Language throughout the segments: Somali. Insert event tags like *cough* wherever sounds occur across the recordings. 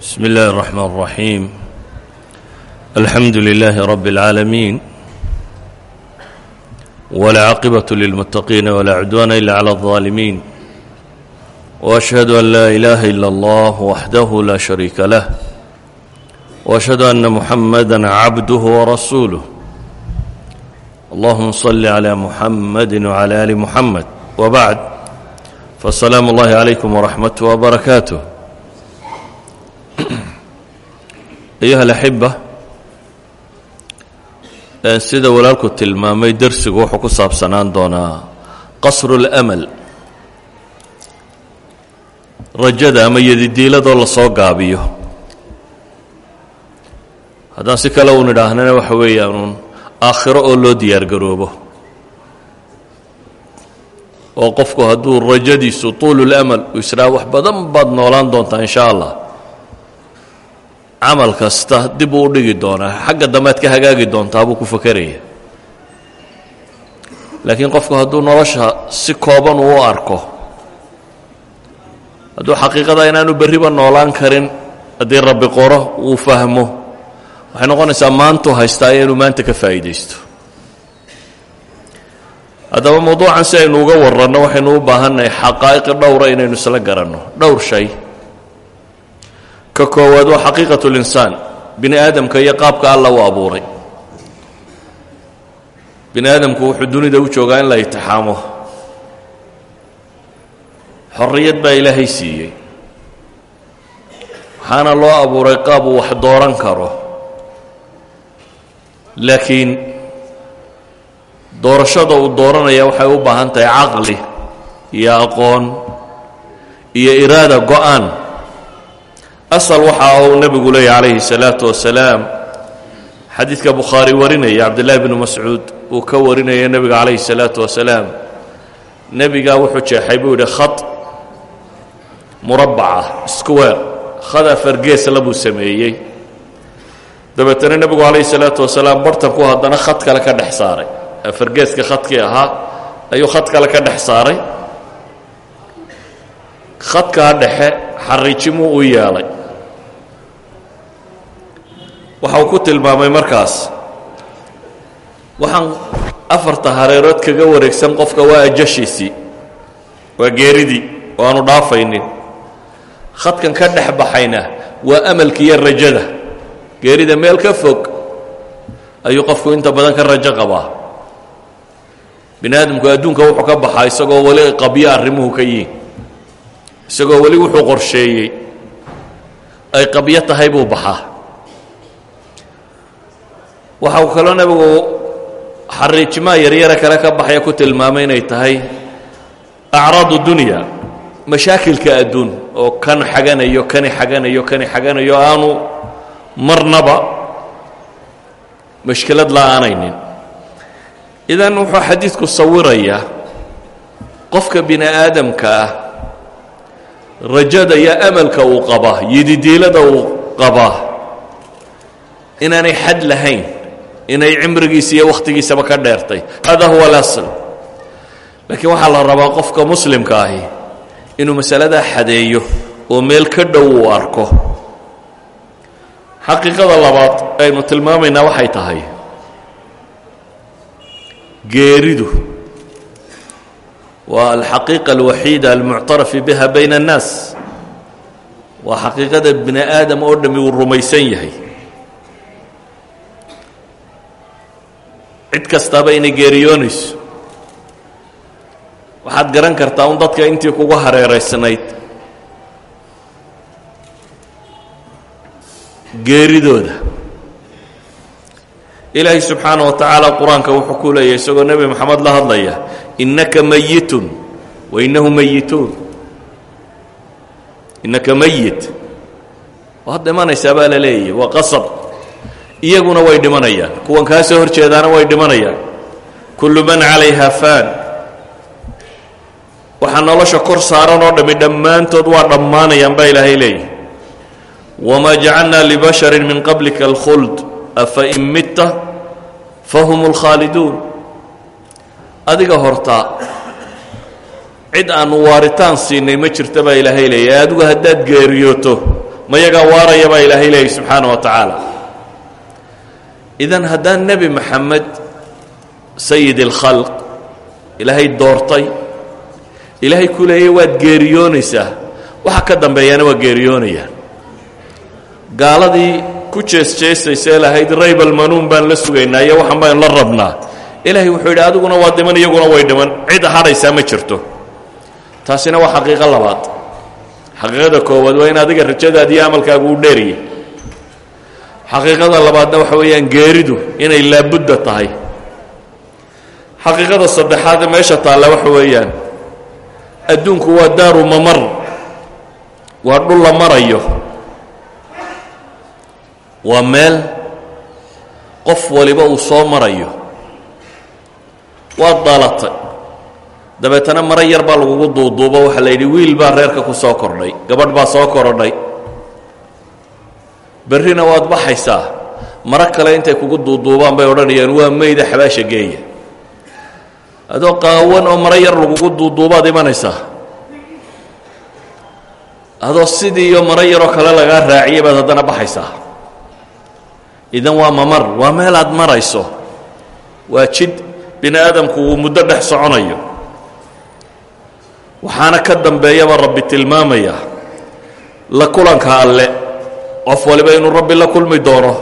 بسم الله الرحمن الرحيم الحمد لله رب العالمين ولا عقبة للمتقين ولا عدوان إلا على الظالمين وأشهد أن لا إله إلا الله وحده لا شريك له وأشهد أن محمدا عبده ورسوله اللهم صل على محمد وعلى آل محمد وبعد فالسلام الله عليكم ورحمته وبركاته ayuha alaxiba sida walaalku tilmaamay dersigu wuxuu ku saabsanaan doonaa qasru اlamal rajada ama yadidiiladoo la soo gaabiyo haddaan si kale uun idhaahnana waxa weeyaan uun aakhiro oo loo diyaar garoobo oo qofku hadduu rajadiisu tuulu اlamal uu israa wax badan baad noolaan doontaa in sha allah camal kasta dib uu u dhigi doonaa xagga dambead hagaagi doontaa buu ku fakeraya laakiin qofku hadduu nolosha si kooban uu u arko hadduu xaqiiqada inaanu berriba noolaan karin haddii rabbi qoro uu fahmo waxay noqonaysaa maantuu haystaa inuu maanta ka faa'iidaysto. Haddaba mawduucan si aynu uga warranno waxaynu u baahannahay xaqaa'iqi dhowra inaynu isla garanno. Dhowr shay ka koowaad waa xaqiiqat اlinsaan bini aadamka iyo qaabka alla u abuuray. Bini aadamku wuxuu dunida u joogaa in la itixaamo. Xorriyad baa ilaahay siiyey. Waxaana loo abuuray qaab uu wax dooran karo. Laakiin doorashada uu dooranaya waxay u baahan tahay caqli iyo aqoon iyo iraada go'aan asal waxa uu nebigu leeya calayhi salaatu wasalaam. Xadiidka bukhaari warinaya cabdullaahi bnu mascuud uu ka warinaya nebiga calayhi salaatu wasalaam. Nebigaa wuxuu jeexay buu yidhi khad murabbacah iskuweer khad afargeesla buu sameeyey. Dabeetana nebigu calayhi salaatu wasalaam bartanku haddana khad kale ka dhex saaray. Afargeeska khadkii ahaa ayuu khad kale ka dhex saaray. Khadkaa dhexe xariijimuu u yeelay waxa uu ku tilmaamay markaas. Waxaan afarta hareerood kaga wareegsan qofka waa ajashiisii waa geeridii oo aanu dhaafaynin. Khadkan ka dhex baxayna waa amalkiiyo rajada. Geerida meel ka fog ayuu qofku inta badan ka rajo qabaa. Bini aadamku adduunka wuxuu ka baxaa isagoo weli qabyo arrimuhu ka yihiin isagoo weli wuxuu qorsheeyey. Ay qabyo tahay buu baxaa waxa uu kaloo nebigu xariijimaa yaryara kale ka baxaya ku tilmaamay inay tahay acraadu dunya mashaakilka adduun oo kan xaganayo kani xaganayo kani xaganayo aanu marnaba mashkilad la'aanaynin idan wuxuu xadiidku sawirayaa qofka bini aadamka ah rajada iyo amalka uu qabaa yididiilada uu qabaa inaanay xad lahayn inay cimrigiisa iyo wakhtigiisaba ka dheertay. Hada huwa alasl. Laakiin waxaa la rabaa qofka muslimka ahi inuu masaladaa xadeeyo oo meel ka dhow uu arko. Xaqiiqada labaad aynu tilmaamaynaa waxay tahay geeridu. Waa alxaqiiqa alwaxiida almuctarafi biha bayna اnnaas waa xaqiiqada bini aadam oo dhami uu rumaysan yahay cid kastaaba inay geeriyoonayso waxaad garan kartaa un dadka intii kugu hareeraysnayd geeridooda. Ilaahay subxaana wa tacaala qur'aanka wuxuu ku leeyahy isagoo nebi moxamed la hadlaya innaka mayitun wa innahu mayituun innaka mayit waad dhimanaysaa baa la leeyahy waa qasab iyaguna way dhimanayaan. Kuwan kaa soo hor jeedaana way dhimanayaan. Kullu man calayha faan. Waxaa nolosha kor saaran oo dhammi dhammaantood waa dhammaanayaan baa ilaahay leeyahy wamaa jacalnaa libasharin min qablika alkhuld. Afa in mitta fahum اlkhaaliduun adiga hortaa cid aanu waaritaan siinay ma jirta baa ilaahay leeyahay. Adigu haddaad geeriyooto mayagaa waaraya baa ilaahay leeyay subxaana wa tacaala idan haddaan nebi maxamed sayid اlkhalq ilaahay doortay ilaahay ku leeyay waad geeriyoonaysaa waxa ka dambeeyaana waa geeriyoonayaan gaaladii ku jeesjeesaysee lahayd raybalmanuun baan la sugaynaa iyo waxaan baan la rabnaa. Ilaahay wuxuu yidhi adiguna waa dhiman iyaguna way dhiman. Cid hadhaysaa ma jirto. Taasina waa xaqiiqo labaad. Xaqiiqada koowaad waa in adiga rajadaadi iyo amalkaagu u dheeriye xaqiiqada labaadna waxa weeyaan geeridu inay laabudda tahay. Xaqiiqada saddexaad meesha taalla waxa weeyaan adduunku waa daaru mamar waa dhul la marayo waa meel qof waliba uu soo marayo waad daalatay dabeetana maro yar baa lagugu duuduubo waxaa la yidhi wiil baa reerka ku soo kordhay gabadh baa soo korodhay berrina waad baxaysaa. Maro kale intay kugu duuduubaan bay odhanayaan waa mayda xabaasha geeya. Adoo qaawan oo maro yar lagugu duuduubaad imanaysaa. Adoo sidii iyo maro yaroo kale lagaa raaciyay baad haddana baxaysaa. Idan waa mamar waa meel aad marayso. Waa jid bini aadamku uu muddo dhex soconayo. Waxaana ka dambeeyaba rabbi tilmaamaya la kulanka alle qof waliba inuu rabbi la kulmi doono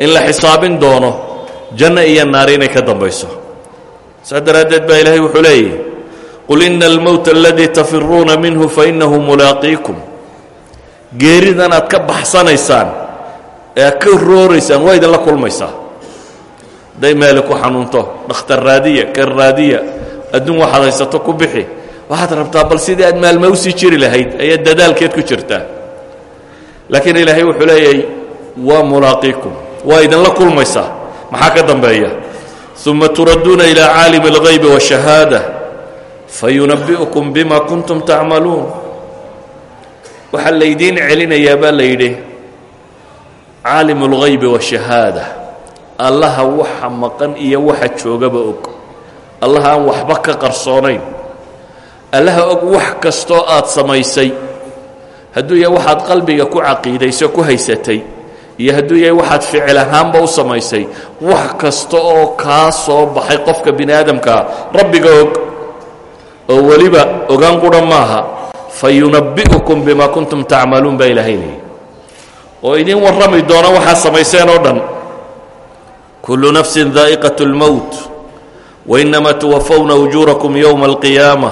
in la xisaabin doono janno iyo naari inay ka dambayso. Saas daraaddeed baa ilaahay wuxuu leeyahy qul ina almowta aladii tafiruuna minhu fainahu mulaaqiikum. Geeridan aad ka baxsanaysaan ee ka rooraysaan waa idinla kulmaysaa hadday meeli ku xanuunto dhakhtar raadiya kan raadiya adduun waxaad haysato ku bixi waxaad rabtaa bal sidii aad maalma u sii jiri lahayd ayaad dadaalkeed ku jirtaa laakiin ilaahay wuxuu leeyahay waa mulaaqiikum waa idinla kulmaysaa maxaa ka dambeeya uma turadduuna ilaa caalimi اlغaybi والشhahaadة fayunabi'ukum bima kuntum tacmaluun waxaa laydiin celinayaa baa la yidhi caalim اlغaybi والشhahaadة allaha waxa maqan iyo waxa joogaba og allaha aan waxba ka qarsoonayn allaha og wax kastoo aad samaysay hadduu yahay waxaad qalbiga ku caqiidayso ku haysatay iyo hadduu yahay waxaad ficil ahaanba u samaysay wax kasta oo kaa soo baxay qofka bini aadamkaa rabbiga og oo weliba ogaan qura maaha fayunabbi'ukum bima kuntum tacmaluun baa ilaahay leeyay oo idin warrami doona waxaad samayseen oo dhan kullu nafsin daa'iqaة اlmowt wainama tuwafawna ujuurakum yowma اlqiyaamة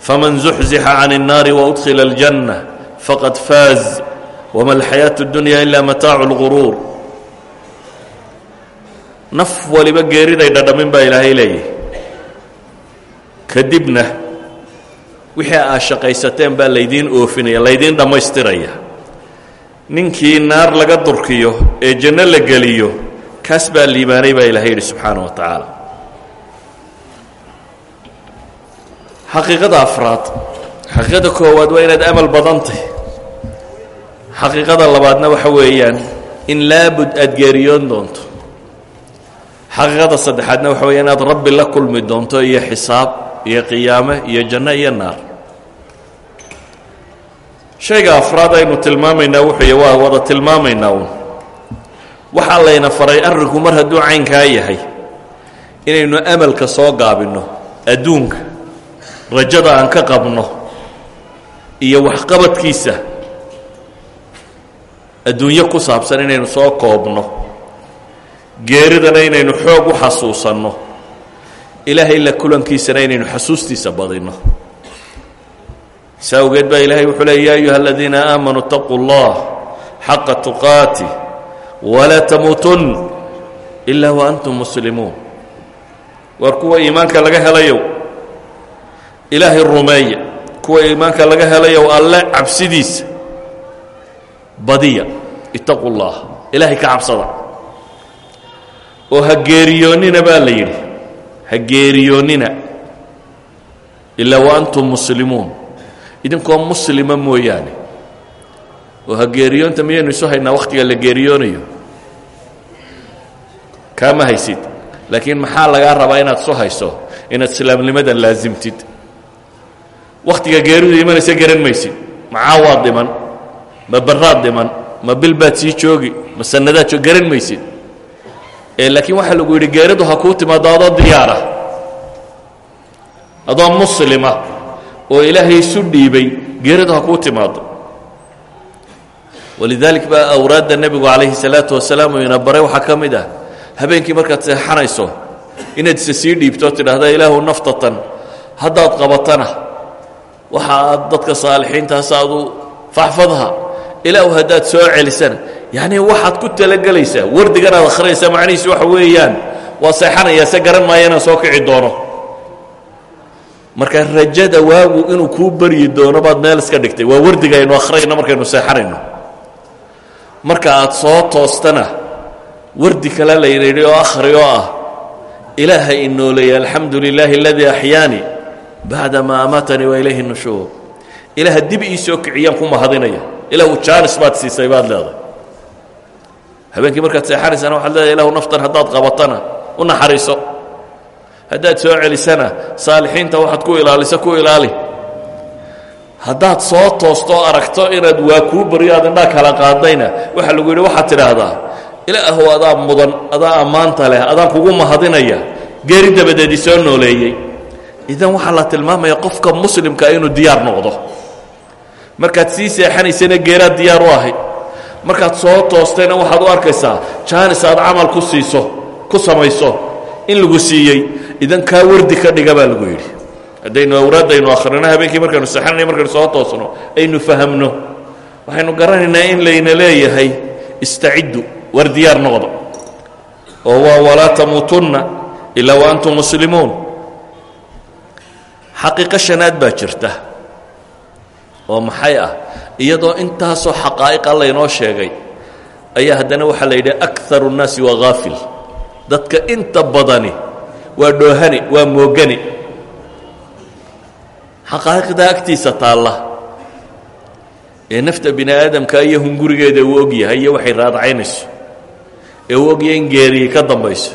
faman zuxzixa can الnaari waudkhila اljanة faqad faaz wma alxayaaةu اdunya ila mataacu اlguruur naf waliba geeriday dhadhamin baa ilaahay leeyahy kadibna wixii aad shaqaysateen baa laydiin oofinaya laydiin dhammaystiraya ninkii naar laga durkiyo ee janno la geliyo kaas baa liibaanay baa ilaahay yidhi subxaana wa tacaala xaqiiqada afraad xaqiiqada koowaad waa inaad amal badantay xaqiiqada labaadna waxa weeyaan in laabud aad geeriyoon doonto. Xaqiiqada saddexaadna waxa weya inaad rabbi la kulmi doonto iyo xisaab iyo qiyaame iyo janno iyo naar. Shayga afraad aynu tilmaamaynaa wuxuu waa wada tilmaamaynaa uun. Waxaa layna faray arrinku mar hadduu caynkaa yahay inaynu amalka soo gaabinno adduunka rajada aan ka qabno iyo waxqabadkiisa. Adduunyo ku saabsan inaynu soo koobno. Geeridana inaynu xoog u xasuusanno. Ilaahay la kulankiisana inaynu xasuustiisa badinno. Saa awgeed baa ilaahay wuxuu leey ya ayuha aladiina aamanuu اtaquu اllah xaqa tuqaati walaa tamuutun ilaa waantum muslimuun. Waar kuwa iimaanka laga helayow? Ilaahay rumeeya kuwa iimaanka laga helayow alle cabsidiisa badiya itaquu اllah ilaahay ka cabsada. Oo ha geeriyoonnina baa la yidhi. Ha geeriyoonnina ilaa waantum muslimuun. Idinkoo muslima mooyaane. Oo ha geeriyoonta miyaynu isu haynaa wakhtiga la geeriyoonayo? Kaama haysid. Laakiin maxaa lagaa rabaa inaad isu hayso? Inaad islaamnimada laasimtid wakhtiga geeridu imanaysa garan maysid maxaa waad dhiman ma baraad dhiman ma bil baad sii joogi ma sanadaad joog garan maysid laakiin waxaa lagu yidhi geeridu ha kuu timaado adoo diyaara. Adoo muslima oo ilaahay isu dhiibay geeridu ha kuu timaado. Walidaalik baa awraadda nebigu calayhi salaatu wasalaam uu ina baray waxaa ka mid ah habeenkii markaad seexanayso inaad isa sii dhiibto tidhaahda ilaahu naftatan haddaad qabatana waxa aad dadka saalixiintaas aadu faxfadha. Ilaahu soo celisana. Yacnii waxaad ku talagelaysaa. Wardigan aad akhriyaysaa macnihiisu waxa weeyaan. Waa seexanayaa se garan maayo inaan soo kici doono. Marka rajada waagu inuu kuu baryi doono baad meel iska dhigtay. Waa wardiga aynu akhriyayno markaynu seexanayno. Marka aad soo toostana wardi kale layna yidhi oo akhri ah ilaaha inooleeya alxamdu lilaahi aladii axyaanii bacda maa amatanii wa ilayhi nushuur ilaaha dib ii soo kiciyaan ku mahadinaya ilaahu jaanis baad siisay baad leedahay habeenkii markaad seexanaysana waxaad leedahay ilahu naftan haddaad qabatana u naxariiso haddaad soo celisana saalixiinta waxaad ku ilaaliso ku ilaali haddaad soo toostoo aragto inaad waa kuu baryo aad indhaa kala qaadayna waxaa lagu yidhi waxaad tidhaahdaa ilaahu adaa mudan adaa ammaanta leh adaan kugu mahadinaya geeri dabadeed isoo nooleeyey idan waxaa la tilmaamaya qofka muslimkaa inuu diyaar noqdo. Markaad sii seexanaysana geeraad diyaar u ahayd markaad soo toostayna waxaad u arkaysaa jaanis aad camal ku siiso ku samayso in lagu siiyey idan kaa wardi ka dhiga baa lagu yidhi. Haddaynu awraaddaynu akhrino habeenkii markaynu seexanay markaynu soo toosno aynu fahamno. Waxaynu garanaynaa in layna leeyahay istaciddu war diyaar noqdo. Oo waa walaa tamuutunna ilaa wa antum muslimuun xaqiiqo shanaad baa jirta. Oo maxay ah? Iyadoo intaasoo xaqaa'iqa laynoo sheegay ayaa haddana waxaa la yidhi akaru الnaasi waa haafil dadka inta badani waa dhoohani waa moogani. Xaqaa'iqdaa agtiisa taalla. Ee nafta bini aadamka iyo hungurigeeda uu og yahay iyo waxay raadacaynayso ee uu ogyahay in geeriyey ka dambayso.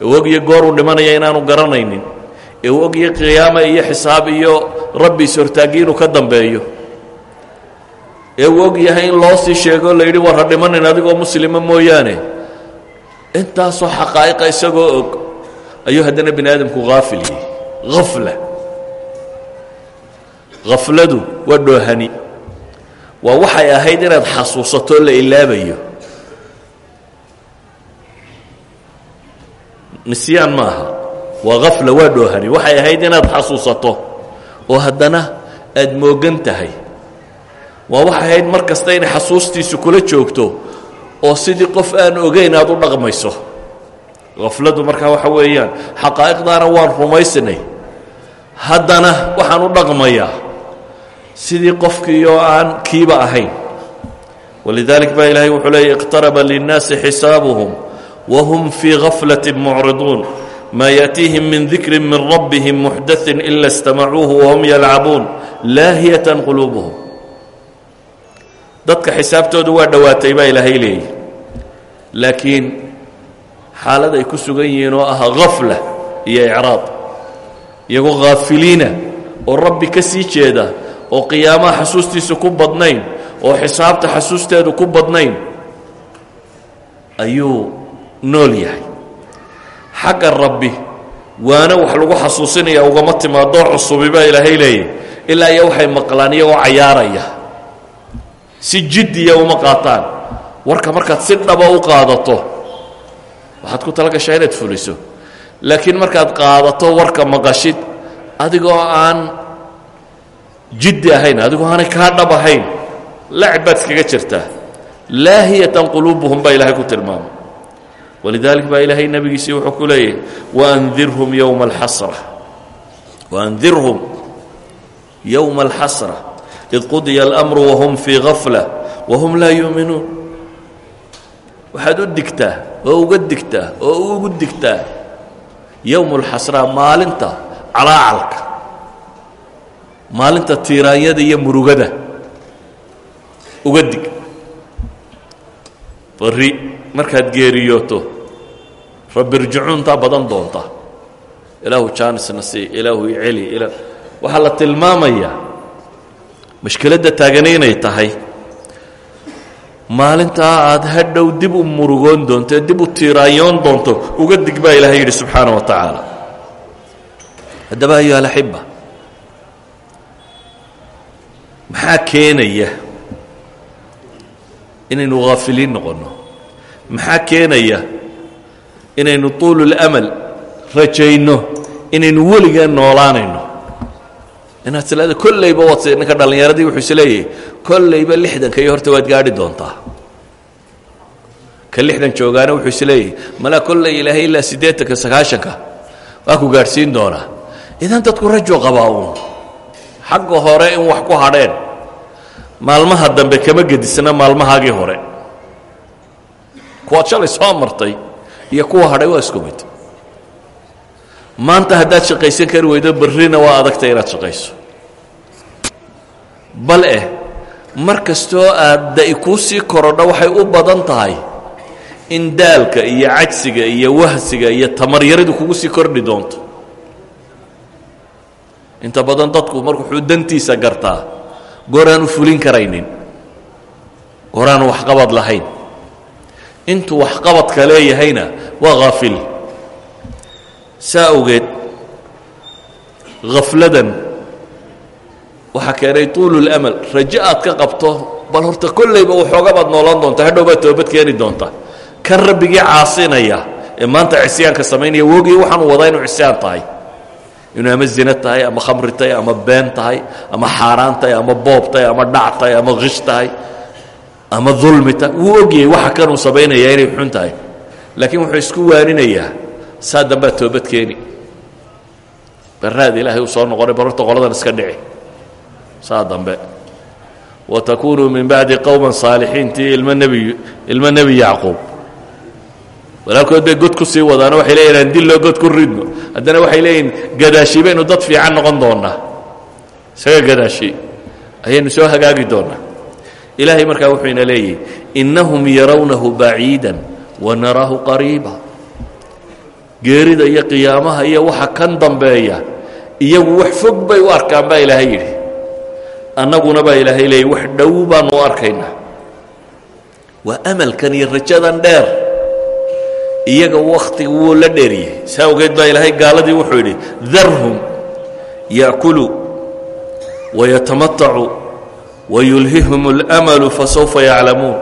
Ee uu ogyahay gooruu dhimanaya inaanu garanaynin ee uu ogyahay qiyaama iyo xisaab iyo rabbi is-hortaaggi inuu ka dambeeyo. Ee uu og yahay in loo sii sheegoo la yidhi war ha dhimanin adigoo muslima mooyaane. Intaasoo xaqaa'iqa isagoo og ayuu haddana bini aadamku haafil yihi hafla hafladu waa dhoohani. Waa waxay ahayd inaad xasuusato la ilaabayo. Nisyaan maaha waa hafla waa dhoohani waxay ahayd inaad xasuusato oo haddana aad moogan tahay. Waa waxay ahayd mar kasta xasuustiisu kula joogto oo sidii qof aan ogayn aad u dhaqmayso. Hafladu markaa waxa weeyaan xaqaa'iqdaana waan rumaysnay haddana waxaan u dhaqmayaa sidii qofkii oo aan kiiba ahayn. Walidaalik baa ilaahay wuxuu leeyay iqtaraba linnaasi xisaabuhum wahum fii gaflati mucriduun maa yaأtiihim min dikri min rabbihim muxdaثin ila اstamacuuhu wahum yalcabuun laahiyatan quluubuhum dadka xisaabtoodu waa dhowaatay baa ilaahay leeyahy laakiin xaalad ay ku sugan yihiin oo ah hafla iyo icraad iyagoo haafiliina oo rabbi ka sii jeeda oo qiyaamaha xasuustiisa ku badnayn oo xisaabta xasuusteedu ku badnayn ayuu nool yahay xagga rabbi waana wax lagu xasuusinaya ugama timaadoo cusubi baa ilaahay leeyahy ilaa iyo waxay maqlaan iyagoo cayaaraya. Si jiddiya uma qaataan. Warka markaad si dhaba u qaadato waxaad ku tala gashaa inaad fuliso. Laakiin markaad qaadato warka maqashid adigoo aan jiddi ahayn adigoo aanay kaa dhab ahayn lacib baad iskaga jirtaa. Laahiyatan quluubuhum baa ilaahay ku tilmaamay walidaalik baa ilaahay nebigiisii wuxuu ku leeyahay waandirhum yowma alxasra waandirhum yowma alxasra id qudiya almru wahum fii gafla wahum laa yuuminuun waxaad u digtaa oo uga digtaa oo ugu digtaa yowm اlxasra maalinta calaacalka maalinta tiiraanyada iyo murugada. Uga dig. Bari markaad geeriyooto rabbi irjicuuntaa badan doonta. Ilaahu jaanisna sii ilaahu iceli waxaa la tilmaamayaa mashkiladda taagani inay tahay maalintaa aad hadhow dib u murugoon doonto dib u tiiraayoon doonto uga dig ilaahay yidhi subxaana wa tacaala. Haddaba ayuha alaxiba. Maxaa keenaya? Inaynu haafiliin noqonno maxaa keenaya? Inaynu tuululamal rajayno inaynu weligaan noolaanayno. Inaad tilaada kollayba waad ninka dhallinyaradii wuxuu is leeyahay kollayba lixdanka horta waad gaadhi doontaa. Ka lixdan joogaana wuxuu is leeyahay malaa kollay ilaahay ilaa siddeetanka sagaashanka waa ku gaadhsiin doonaa. Idan dadku rajo qabaa uun. Xagga hore in wax ku hadheen maalmaha dambe kama gedisna maalmahaagii hore kuwaad shalay soo martay iyo kuwa hadhay waa isku mid. Maanta haddaad shaqaysan kari weydo berrina waa adagta inaad shaqayso. Bal eh mar aad da'i kuu sii korodho waxay u badan tahay in daalka iyo cajsiga iyo wahsiga iyo tamaryaridu kugu sii kordhi doonto. Inta badan dadku marku wuxuu dantiisa gartaa gooraanu fulin karaynin gooraanu waxqabad lahayn intuu waxqabadka leeyahayna waa haafil saa awgeed khafladan waxaa keenay tuululamal rajo aad ka qabto bal horta kollayba waxooga baad noolaan doontaa hadhow baad toobad keeni doontaa. Kan rabbigii caasinaya ee maanta cisyaanka samaynaya woogii waxaanu wadaa inuu cisyaan tahay. Inuu ama zina tahay ama khamri tahay ama been tahay ama xaaraan tahay ama boob tahay ama dhac tahay ama kish tahay ama dulmi tahay wuu ogyahay waxa kanuu samaynayaa inay xun tahay. Laakiin wuxuu isku waaninayaa saa dambaad toobad keeni barraad ilaahay uu soo noqonay bal horta qoladan iska dhici. Saa dambe. Watakunuu min bacdi qowman saalixiin tii ilmo nebi ilmo nebi yacquub. Walaalkood bay god ku sii wadaano waxay leeyihiin aan dilloo god ku ridno haddana waxay leeyihiin gadaashi baynu dad fiican noqon doonnaa. Isaga gadaashi ayaynu soo hagaagi doonnaa ilaahay markaa wuxuu ina leeyahy innahum yarawnahu baciidan wa naraahu qariiba. Geerida iyo qiyaamaha iyo waxa kan dambeeya iyagu wax fog bay u arkaan baa ilaahay yidhi. Annaguna baa ilaahay leeyay wax dhow baanu u arkaynaa. Waa amalkan iyo rajadan dheer iyaga wakhtiga wuu la dheeriyey. Saa ogeed baa ilaahay gaaladii wuxuu yidhi darhum ya'kuluu wayatamatacuu wayulhihum اlamalu fasawfa yaclamuun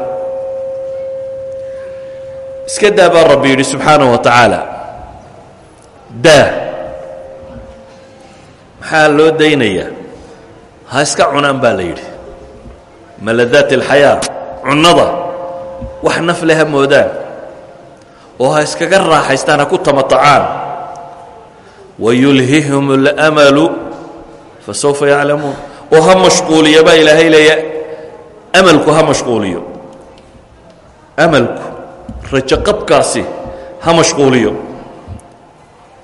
iska daa baa rabbi yidhi subxaanaه wa tacaala daa maxaa loo daynayaa ha iska cunaan baa la yidhi maladaat اlxayaa cunnada wax nafle ha moodaan oo ha iskaga raaxaystaan ha ku tamatacaan wayulhihum اlamalu fasawfa yaclamuun oo ha mashquuliyo baa ilaahay leeya amalku ha mashquuliyo. Amalku rajo qabkaasi ha mashquuliyo.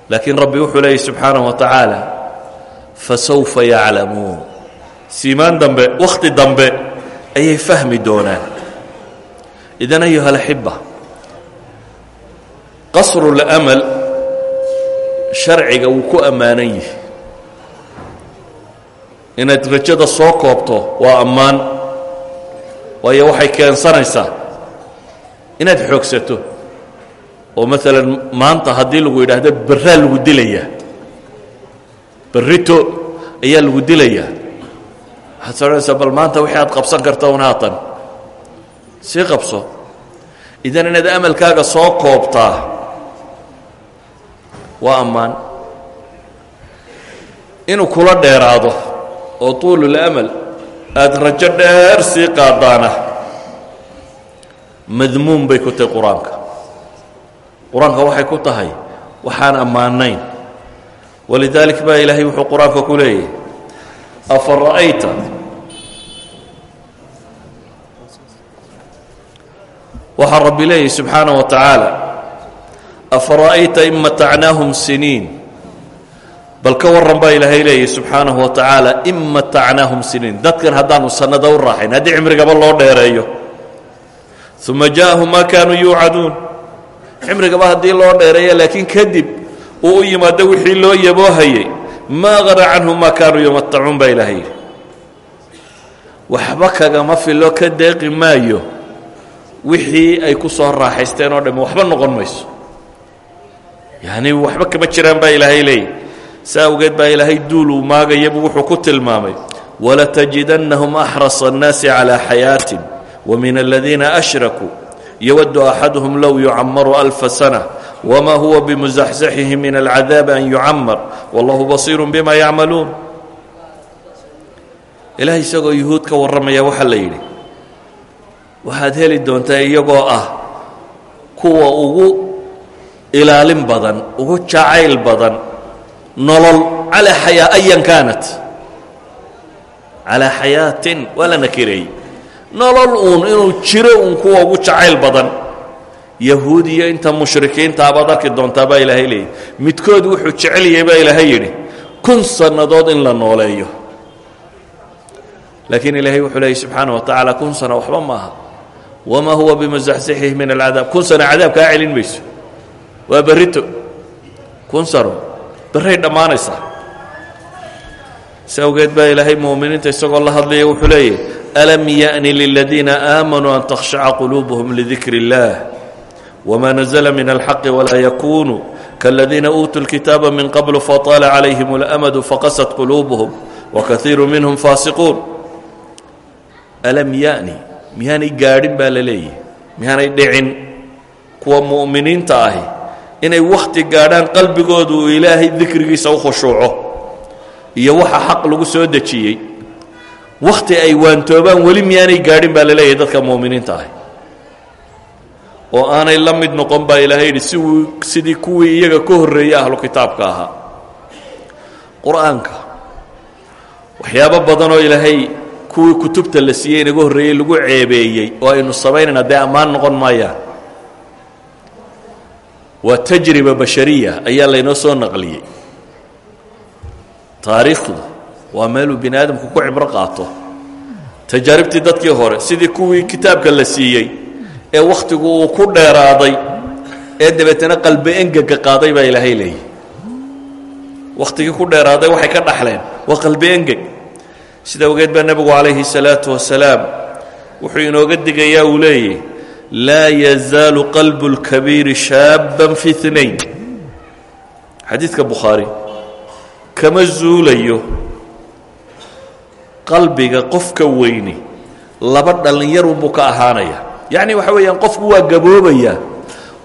Laakiin rabbi wuxuu leeyay subxaanaه wa tacaala fasawfa yaclamuun. Siimaan dambe wakhti dambe ayay fahmi doonaan. Idan ayuha alaxiba qasru اlamal sharciga wuu ku ammaanan yihi inaad rajada soo koobto waa ammaan. Waayo waxay keensanaysaa inaad xoogsato. Oo maalan maanta haddii lagu yidhaahdo berraa lagu dilayaa. Berrito ayaa lagu dilayaa. Waxaad sohanaysaa bal maanta wixii aad qabsan karta un haatan. Sii qabso idan inaad amalkaaga soo koobtaa waa ammaan. Inuu kula dheeraado oo tuululamal aada rajo dheer sii qaadaana madmuum bay ku tahay qur'aanka. Qur'aanka waxay ku tahay waxaan ammaanayn. Walidaalik baa ilaahay wuxuu qur'aanka ku leeyahy afa ra'ayta? Waxaa rabbi leeyahy subxaanaه wa tacaala afa in matacnaahum siniin bal ka warran baa ilaahay leeyahy subxaanaه wa tacaala in matacnaahum siniin. Dadkan haddaanu sannado u raaxayn haddii cimrigaba loo dheereeyo. Uma ja'ahum maa kaanuu yuucaduun. Cimrigaba haddii loo dheereeya laakiin kadib uu u yimaado wixii loo yaboohayay maa qara canhum maa kaanuu yumatacuun baa ilaahay yidhi. Waxba kagama filo ka deeqi maayo wixii ay ku soo raaxaysteen oo dhamme waxba noqon mayso. Yacni waxba kama jiraan baa ilaahay leeyahy sa awgeed baa ilaahay duul uu maagayabu wuxuu ku tilmaamay walatajidannahum axrasa annaasi calaa xayaatin wa min aladiina ashrakuu yowadu axaduhum low yucamaru alfa sana wma huwa bimuzaxzaxihi min alcadaabi an yucamar wallahu basiiru bima yacmaluun. Ilahay isagoo yuhuud ka warramaya waxaa la yidhi waxaad heli doontaa iyagoo ah kuwa ugu ilaalin badan ugu jacayl badan nolol calaa xayaa ayan kaanat. Calaa xayaatin waa la nakireeyey nolol uun inuu jiro uun kuwa ugu jacayl badan. Yahuud iyo inta mushrikiinta abaad arki doontaa baa ilaahay leeyahy midkood wuxuu jecel yahay baa ilaahay yidhi kun sannadood in la nooleeyo. Laakiin ilaahay wuxuu leeyay subxaana wa tacaala kun sana waxba maaha wamaa huwa bimusaxsixihi min alcadaab. Kun sano cadaab kaa celin mayso. Waa berrito. Kun sano berray dhammaanaysaa si awgeed baa ilaahay mu'miniinta isagoo la hadlaya wuxuu leeyahy alam ya'ni liladiina aamanuu an takhshaca quluubuhum lidikri اllah wma nazla min alxaqi walaa yakunuu kaladiina uutuu lkitaaba min qablu faطaala calayhim اlamadu faqasat quluubuhum wakaiiru minhum faasiquun alam yani miyaanay gaadhin baa la leeyahy miyaanay dhicin kuwa mu'miniinta ahi Inay wakhti gaadhaan qalbigoodu uu ilaahay dikrigiisa u khushuuco iyo waxa xaq lagu soo dejiyey. Wakhti ay waantoobaan weli miyaanay gaadhin baa la leeyahay dadka mu'miniinta ahi. Oo aanay la mid noqon baa ilaahay yidhi si uu sidii kuwii iyaga ka horreeyey ahlu kitaabka ahaa. Qur'aanka waxyaabo badan oo ilaahay kuwii kutubta la siiyey inaga horreeyey lagu ceebeeyey oo aynu samaynayna dee ammaan noqon maayaan waa tajriba bashariya ayaa laynoo soo naqliyey. Taariikhdu waa meeluu bini ku cibro qaato. Tajaaribtii dadkii hore sidii kuwii kitaabka la siiyey ee wakhtigu uu ku dheeraaday ee dabeetana qalbi engaga qaaday baa ilaahay leeyahy wakhtigii ku dheeraaday waxay ka dhaxleen waa qalbi engeg. Sida ogeed baa nebigu calayhi salaatu wasalaam wuxuu inooga digayaa uu leeyahy laa yazaalu qalb اlkabiiri shaaba fi اnayn xadiidka bukhaari kama zuulayo qalbiga qofka weyni laba dhallinyarunbuu ka ahaanaya yacni waxa weeyaan qofku waa gaboobaya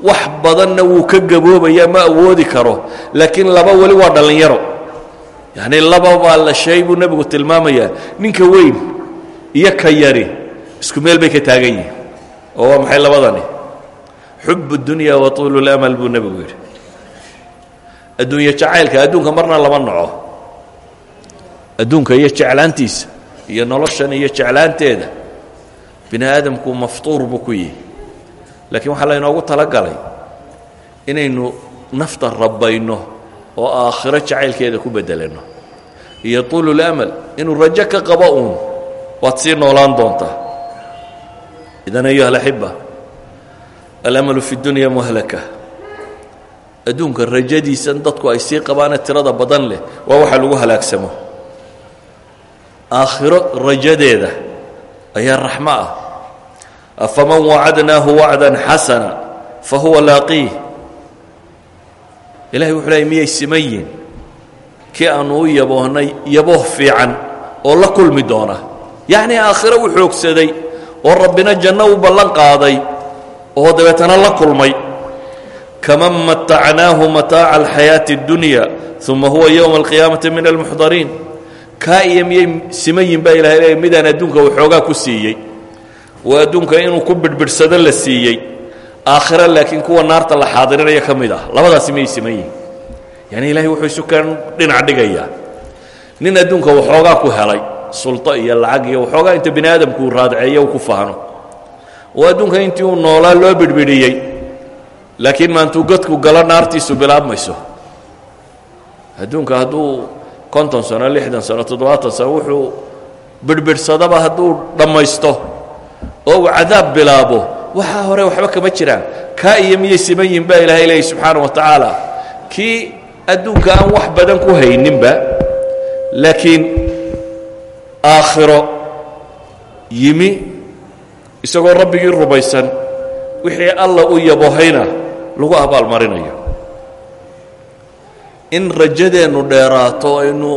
wax badanna wuu ka gaboobaya ma awoodi karo laakiin laba weli waa dhallinyaro yacni laba baa la sheey buu nebigu tilmaamayaa ninka weyn iyo ka yari isku meel bay ka taagan yihiin oo waa maxay labadani? Xub اdunya wa tuulu اlamal buu nebigu yidhi. Adduunye jacaylka adduunka marna lama naco. Adduunka iyo jeclaantiisa iyo noloshan iyo jeclaanteeda bini aadamku maftuur buu ku yihi laakiin waxaa laynoogu talagalay inaynu nafta rabbayno oo aakhiro jacaylkeeda ku bedelanno iyo tuululamal inuu rajo ka qabo uun waad sii noolaan doontaa idan ayuha alaxiba alamalu fi dunya muhlaka. Adduunka rajadiisan dadku ay sii qabaane tirada badan leh waa waxa lagu halaagsamo. Aakhiro rajadeeda ayaa raxmo ah. Afaman wacadnaahu wacdan xasana fahuwa laaqiih. Ilahay wuxuu leeyay miyay siman yihiin kii aanu u yaboohnay yabooh fiican oo la kulmi doona yacnii aakhiro u xoogsaday oo rabbina janno u ballan qaaday oo dabeetana la kulmay. Kaman matacnaahu mataaca alxayaati اddunya uma huwa yowma alqiyaamati min almuxdariin. Kaa iyo miyay siman yihiin baa ilahay leeyay midaan adduunka waxoogaa ku siiyey. Oo adduunka inuu ku bidhbidhsado la siiyey. Aakhiro laakiin kuwa naarta la xaadirinaya ka mid ah. Labadaasi miyay siman yihiin yani ilahay wuxuu isu kan dhinac dhigayaa. Nin adduunka waxoogaa ku helay sulto iyo lacag iyo waxoogaa inta bini aadamku uu raadceeyo uu ku fahno oo adduunka intii uu noolaa loo bidhbidhiyey laakiin maantuu godku galo naartiisu bilaabmayso. Adduunka hadduu konton sano lixdan sano toddobaatan sano wuxuu bidhbidhsadaba hadduu dhammaysto oo uu cadaab bilaabo waxaa hore waxba kama jiraan. Kaa iyo miyay siman yihiin baa ilaahay leeyay subxaana wa tacaala kii adduunka aan wax badan ku hayninba laakiin aakhiro yimi isagoo rabbigii rumaysan wixii alla u yabohayna lagu abaalmarinayo. In rajadeennu dheeraato aynu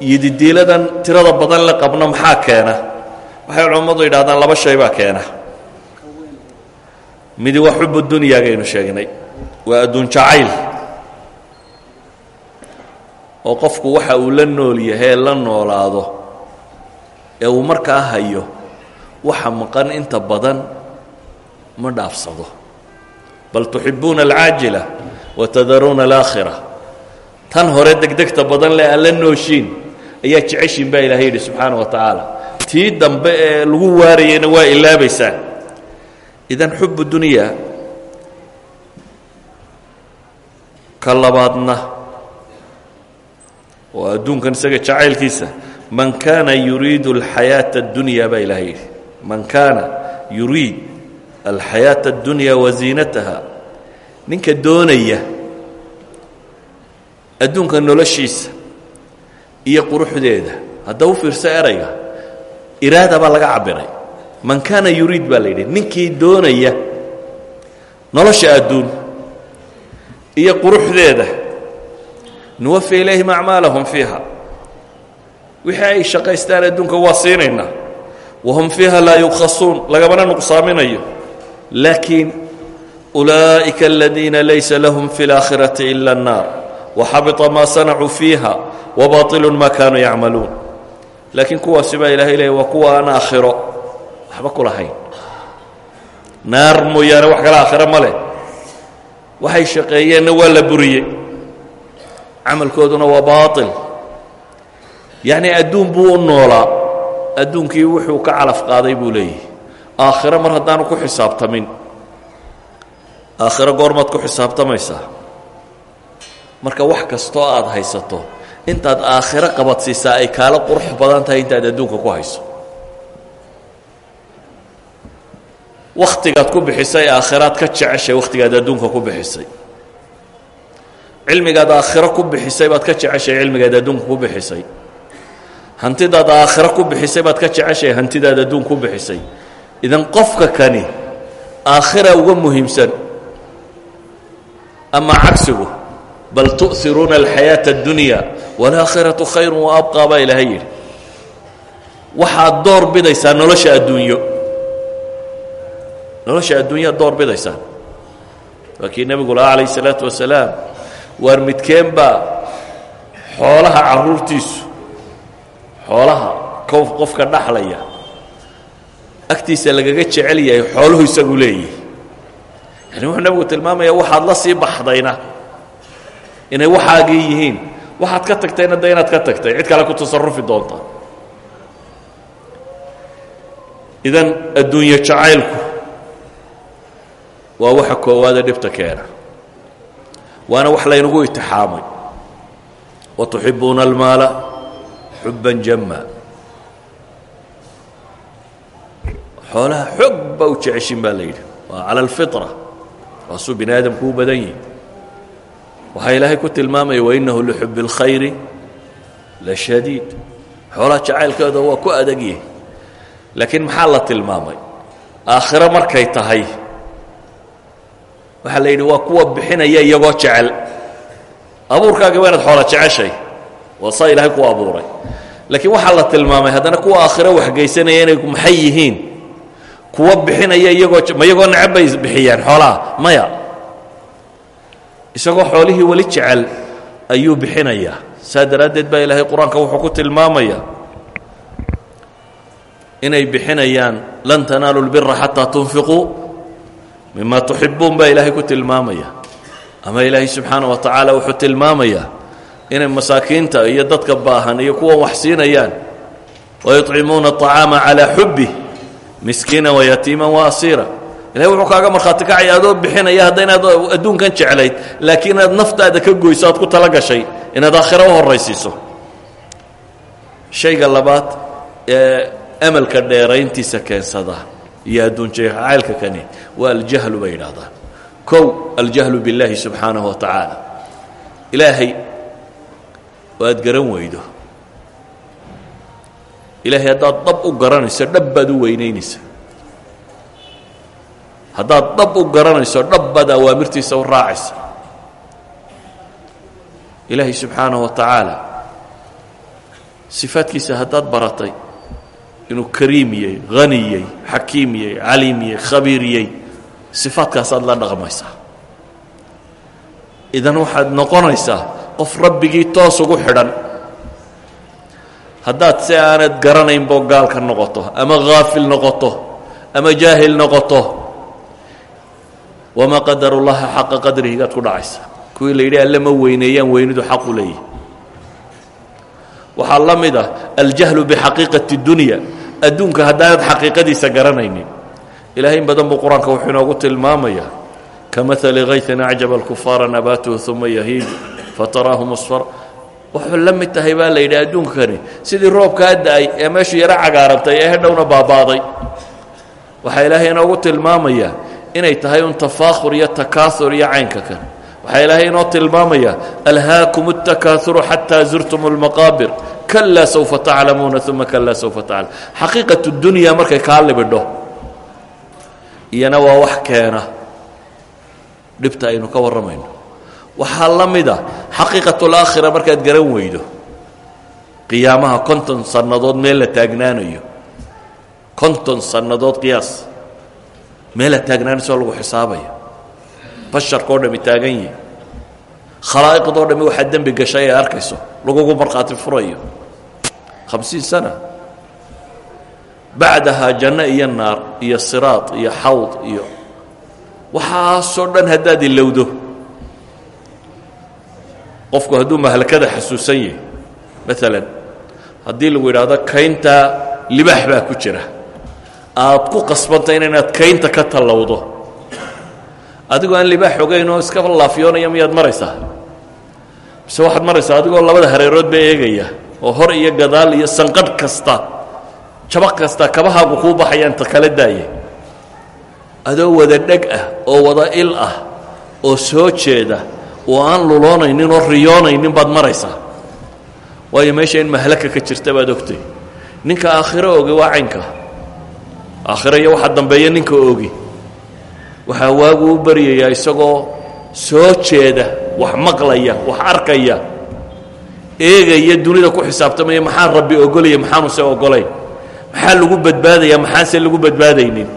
yididiiladan tirada badan la qabno maxaa keena? Waxay culammadu yidhahdaan laba shay baa keena. Midi waa xubu dunyaagaynu sheegnay. Waa adduun jacayl. Oo qofku waxa uu la nool yahay la noolaado ee uu markaa hayo waxa maqan inta badan ma dhaafsado. Bal tuxibuuna alcaajila watadaruuna alaakhira. Tan hore degdegta badan le aan la nooshiin ayaa jeceshiin baa ilahay yidhi subxaana wa tacaala. Tii dambe ee lagu waarayeyna waa ilaabaysaan. Idan xubu dunya ka labaadna oo adduunkan isaga jacaylkiisa man kaana yuriidu alxayaaةa اdunya baa ilahay yidhi man kaana yuriid alxayaaةa اdunya waziinataha ninka doonaya adduunka noloshiisa iyo quruxdeeda hadda u fiirso erayga iraada baa laga cabiray man kaana yuriid baa la yidhi ninkii doonaya nolosha adduun iyo quruxdeeda nuwafi ilayhim acmaalahum fiiha wixii ay shaqaystaan adduunka waa siinaynaa wahum fiiha laa yubkhasuun lagamana nuqsaaminayo laakiin ulaa'ika aladiina laysa lahum fi اlaakhirati ila الnaar waxabita maa sanacuu fiiha wabaطilu ma kaanuu yacmaluun laakiin kuwaasi baa ilahay leeya waa kuwa aan aakhiro waxba ku lahayn naar mooyaane wax kale aakhiro ma leh waxay shaqeeyeenna waa la buriyey camalkooduna waa baaطil yacnii adduun buu u noolaa. Adduunkii wuxuu ka calaf qaaday buu leeyahay. Aakhiro mar haddaanu ku xisaabtamin. Aakhiro goormaad ku xisaabtamaysaa marka wax kastoo aad haysato intaad aakhiro qabadsiisaa ay kaala qurux badan tahay intaad adduunka ku hayso. Wakhtigaad ku bixisay aakhiraad ka jeceshay wakhtigaad adduunka ku bixisay. Cilmigaad aakhiro ku bixisay baad ka jeceshay cilmigaad adduunka ku bixisay hantidaad aakhiro ku bixisay baad ka jeceshay hantidaad adduun ku bixisay idan qofka kani aakhira uga muhiimsan ama cagsigu bal tu'iruuna alxayaaةa اddunya wاlaakhiraةu khayru waabqaa baa ilaahay yidhi waxaad door bidaysaa nolosha adduunyo nolosha adduunyaad door bidaysaan waa kii nebigu lahaa calayh الsalaaةu wasalaam waar midkeen baa xoolaha carruurtiisu xoolaha qofka dhaxlaya. Agtiisa lagaga jecel yahay xooluhu isagu leeyihi yani wuxuu nebigu tilmaamaya waxaad la sii baxdayna inay waxaagii yihiin. Waxaad ka tagtayna de inaad ka tagtay. Cid kale ku tasarufi doonta. Idan adduunye jacaylku waa waxa koowaade dhibta keena. Waana wax laynagu itixaamay watuxibuuna almaala xubban jamma. Xoolaha xoog baa u jeceshin baa la yidhi. Waa cala alfitra waasuu bini aadamku u badan yihi waxaa ilaahay ku tilmaamaya wainahu lixubi اlkhayri la shadiid. Xoolaha jacaylkooda waa ku adag yihi laakiin maxaa la tilmaamay? Aakhiro markay tahay. Waxaa la yidhi waa kuwa bixinaya iyagoo jecel. Abuurkaaga waa inaad xoola jeceshay waa saa ilaahay ku abuuray. Laakiin waxaa la tilmaamay haddana kuwa aakhiro waxgaysanaya inay maxay yihiin? Kuwa bixinaya iyagoo ma iyagoo necab bay bixiyaan xoolaha maya. Isagoo xoolihii weli jecel ayuu bixinayaa. Saa daraaddeed baa ilaahay qur'aanka wuxuu ku tilmaamayaa inay bixinayaan lan tanaalu lbira xataa tunfiquu mima tuxibuun baa ilaahay ku tilmaamaya. Ama ilaahay subxaana wa tacaala wuxuu tilmaamayaa inay masaakiinta iyo dadka baahan iyo kuwan wax siinayaan wayuطcimuuna الطacaama calىa xubih miskiina wayatiima waasiira ilahay wuxuu kaaga markhaati kacaya adoo bixinaya hadda inaad adduunkan jeclayd laakiin inaad naftaada ka goyso aad ku tala gashay inaad aakhiro u horaysiiso shayga labaad ee amalka dheerayntiisa keensada iyo adduun jacaylka kani waa aljahlu bay yidhaahdaan kow aljahlu biاllaahi subxaanaه wa tacaala ilaahay oo garan weydo. Ilaahay haddaad dhab u garanayso dhab weynaynaysa haddaad dhab u garanayso dhab baad u raacaysa ilaahay subxaanaه wa tacaala sifaadkiisa haddaad baratay inuu kariim yey hani yey xakiim yey caliim yey khabiir yey sifaadkaasaad la dhaqmaysaa. Idan waxaad noqonaysaa qof rabbigii toos ugu xidhan. Haddaad si aanad garanaynbo gaalka noqoto ama haafil noqoto ama jaahil noqoto wamaa qadaru llaha xaqa qadrihigaad ku dhacaysa. Kuwii la yidhi alle ma weyneeyaan weynidu xaqu leeyahy waxaa la mid ah aljahlu bixaqiiqati اdunya adduunka haddaanad xaqiiqadiisa garanaynin. Ilahay badan buu qur'aanka wuxuu inoogu tilmaamaya kamaali kaytin acjaba alkufaara nabaatuhu uma yahiiju fataraahu musfar wuxuu la mid tahay baa la yidhi adduunkani sidii roobkaa da-ay ee meeshu yaro cagaarantay ee hedhowna baabaaday waxaa ilaahay inoogu tilmaamayaa inay tahay un tafaakhur iyo takaahur iyo caynka kan waxaa ilaahay inoo tilmaamaya alhaakum الtakaaثuru xataa zurtum اlmaqaabir kalaa sawfa taclamuuna uma kalaa sawfa taclam xaqiiqaة اdunya markay kaa libidho iyana waa wax keena dhibta aynu ka warramayno waxaa la mida xaqiiqaة اlaakhira markaad garan weydo. Qiyaamaha konton sannadood meel la taagnaanayo. Konton sannadood qiyaas. Meel la taagnaanayso lagu xisaabayo basharka o dhami taagan yihi khalaa'iqdoo dhami waxaa dembi gashay ay arkayso. Lagugu markhaati furayo. Hamsiin sana. Bacdahaa janno iyo naar iyo siraad iyo xawd iyo waxaasoo dhan haddaad ilowdo qofku hadduu mahlakada xasuusan yahay maalan haddii lagu yidhaahdo kayntaa libaax baa ku jira. Aad ku qasbantayna inaad kaynta ka tallowdo. Adigoo aan libaax ogayn iska laafiyoonaya miyaad maraysaa? Mise waxaad maraysaa? Adigoo labada hareeroodba eegaya oo hor iyo gadaal iyo sanqadh kasta jabaq kasta kabahaagu kuu baxayaanta kala daaya adoo wada dheg ah oo wada il ah oo soo jeeda oo aan luloonaynin oo riyoonaynin baad maraysaa. Waayo meesha in mahlaka ka jirta baad ogtay. Ninka aakhiro ogi waa caynka. Aakhiro iyo waxa dambeeya ninka ogi waxaa waagu u baryayaa isagoo soo jeeda wax maqlaya wax arkaya. Eegaya dunida ku xisaabtamaya maxaa rabbi ogolaya maxaanuse ogolayn maxaa lagu badbaadaya maxaanse lagu badbaadaynin?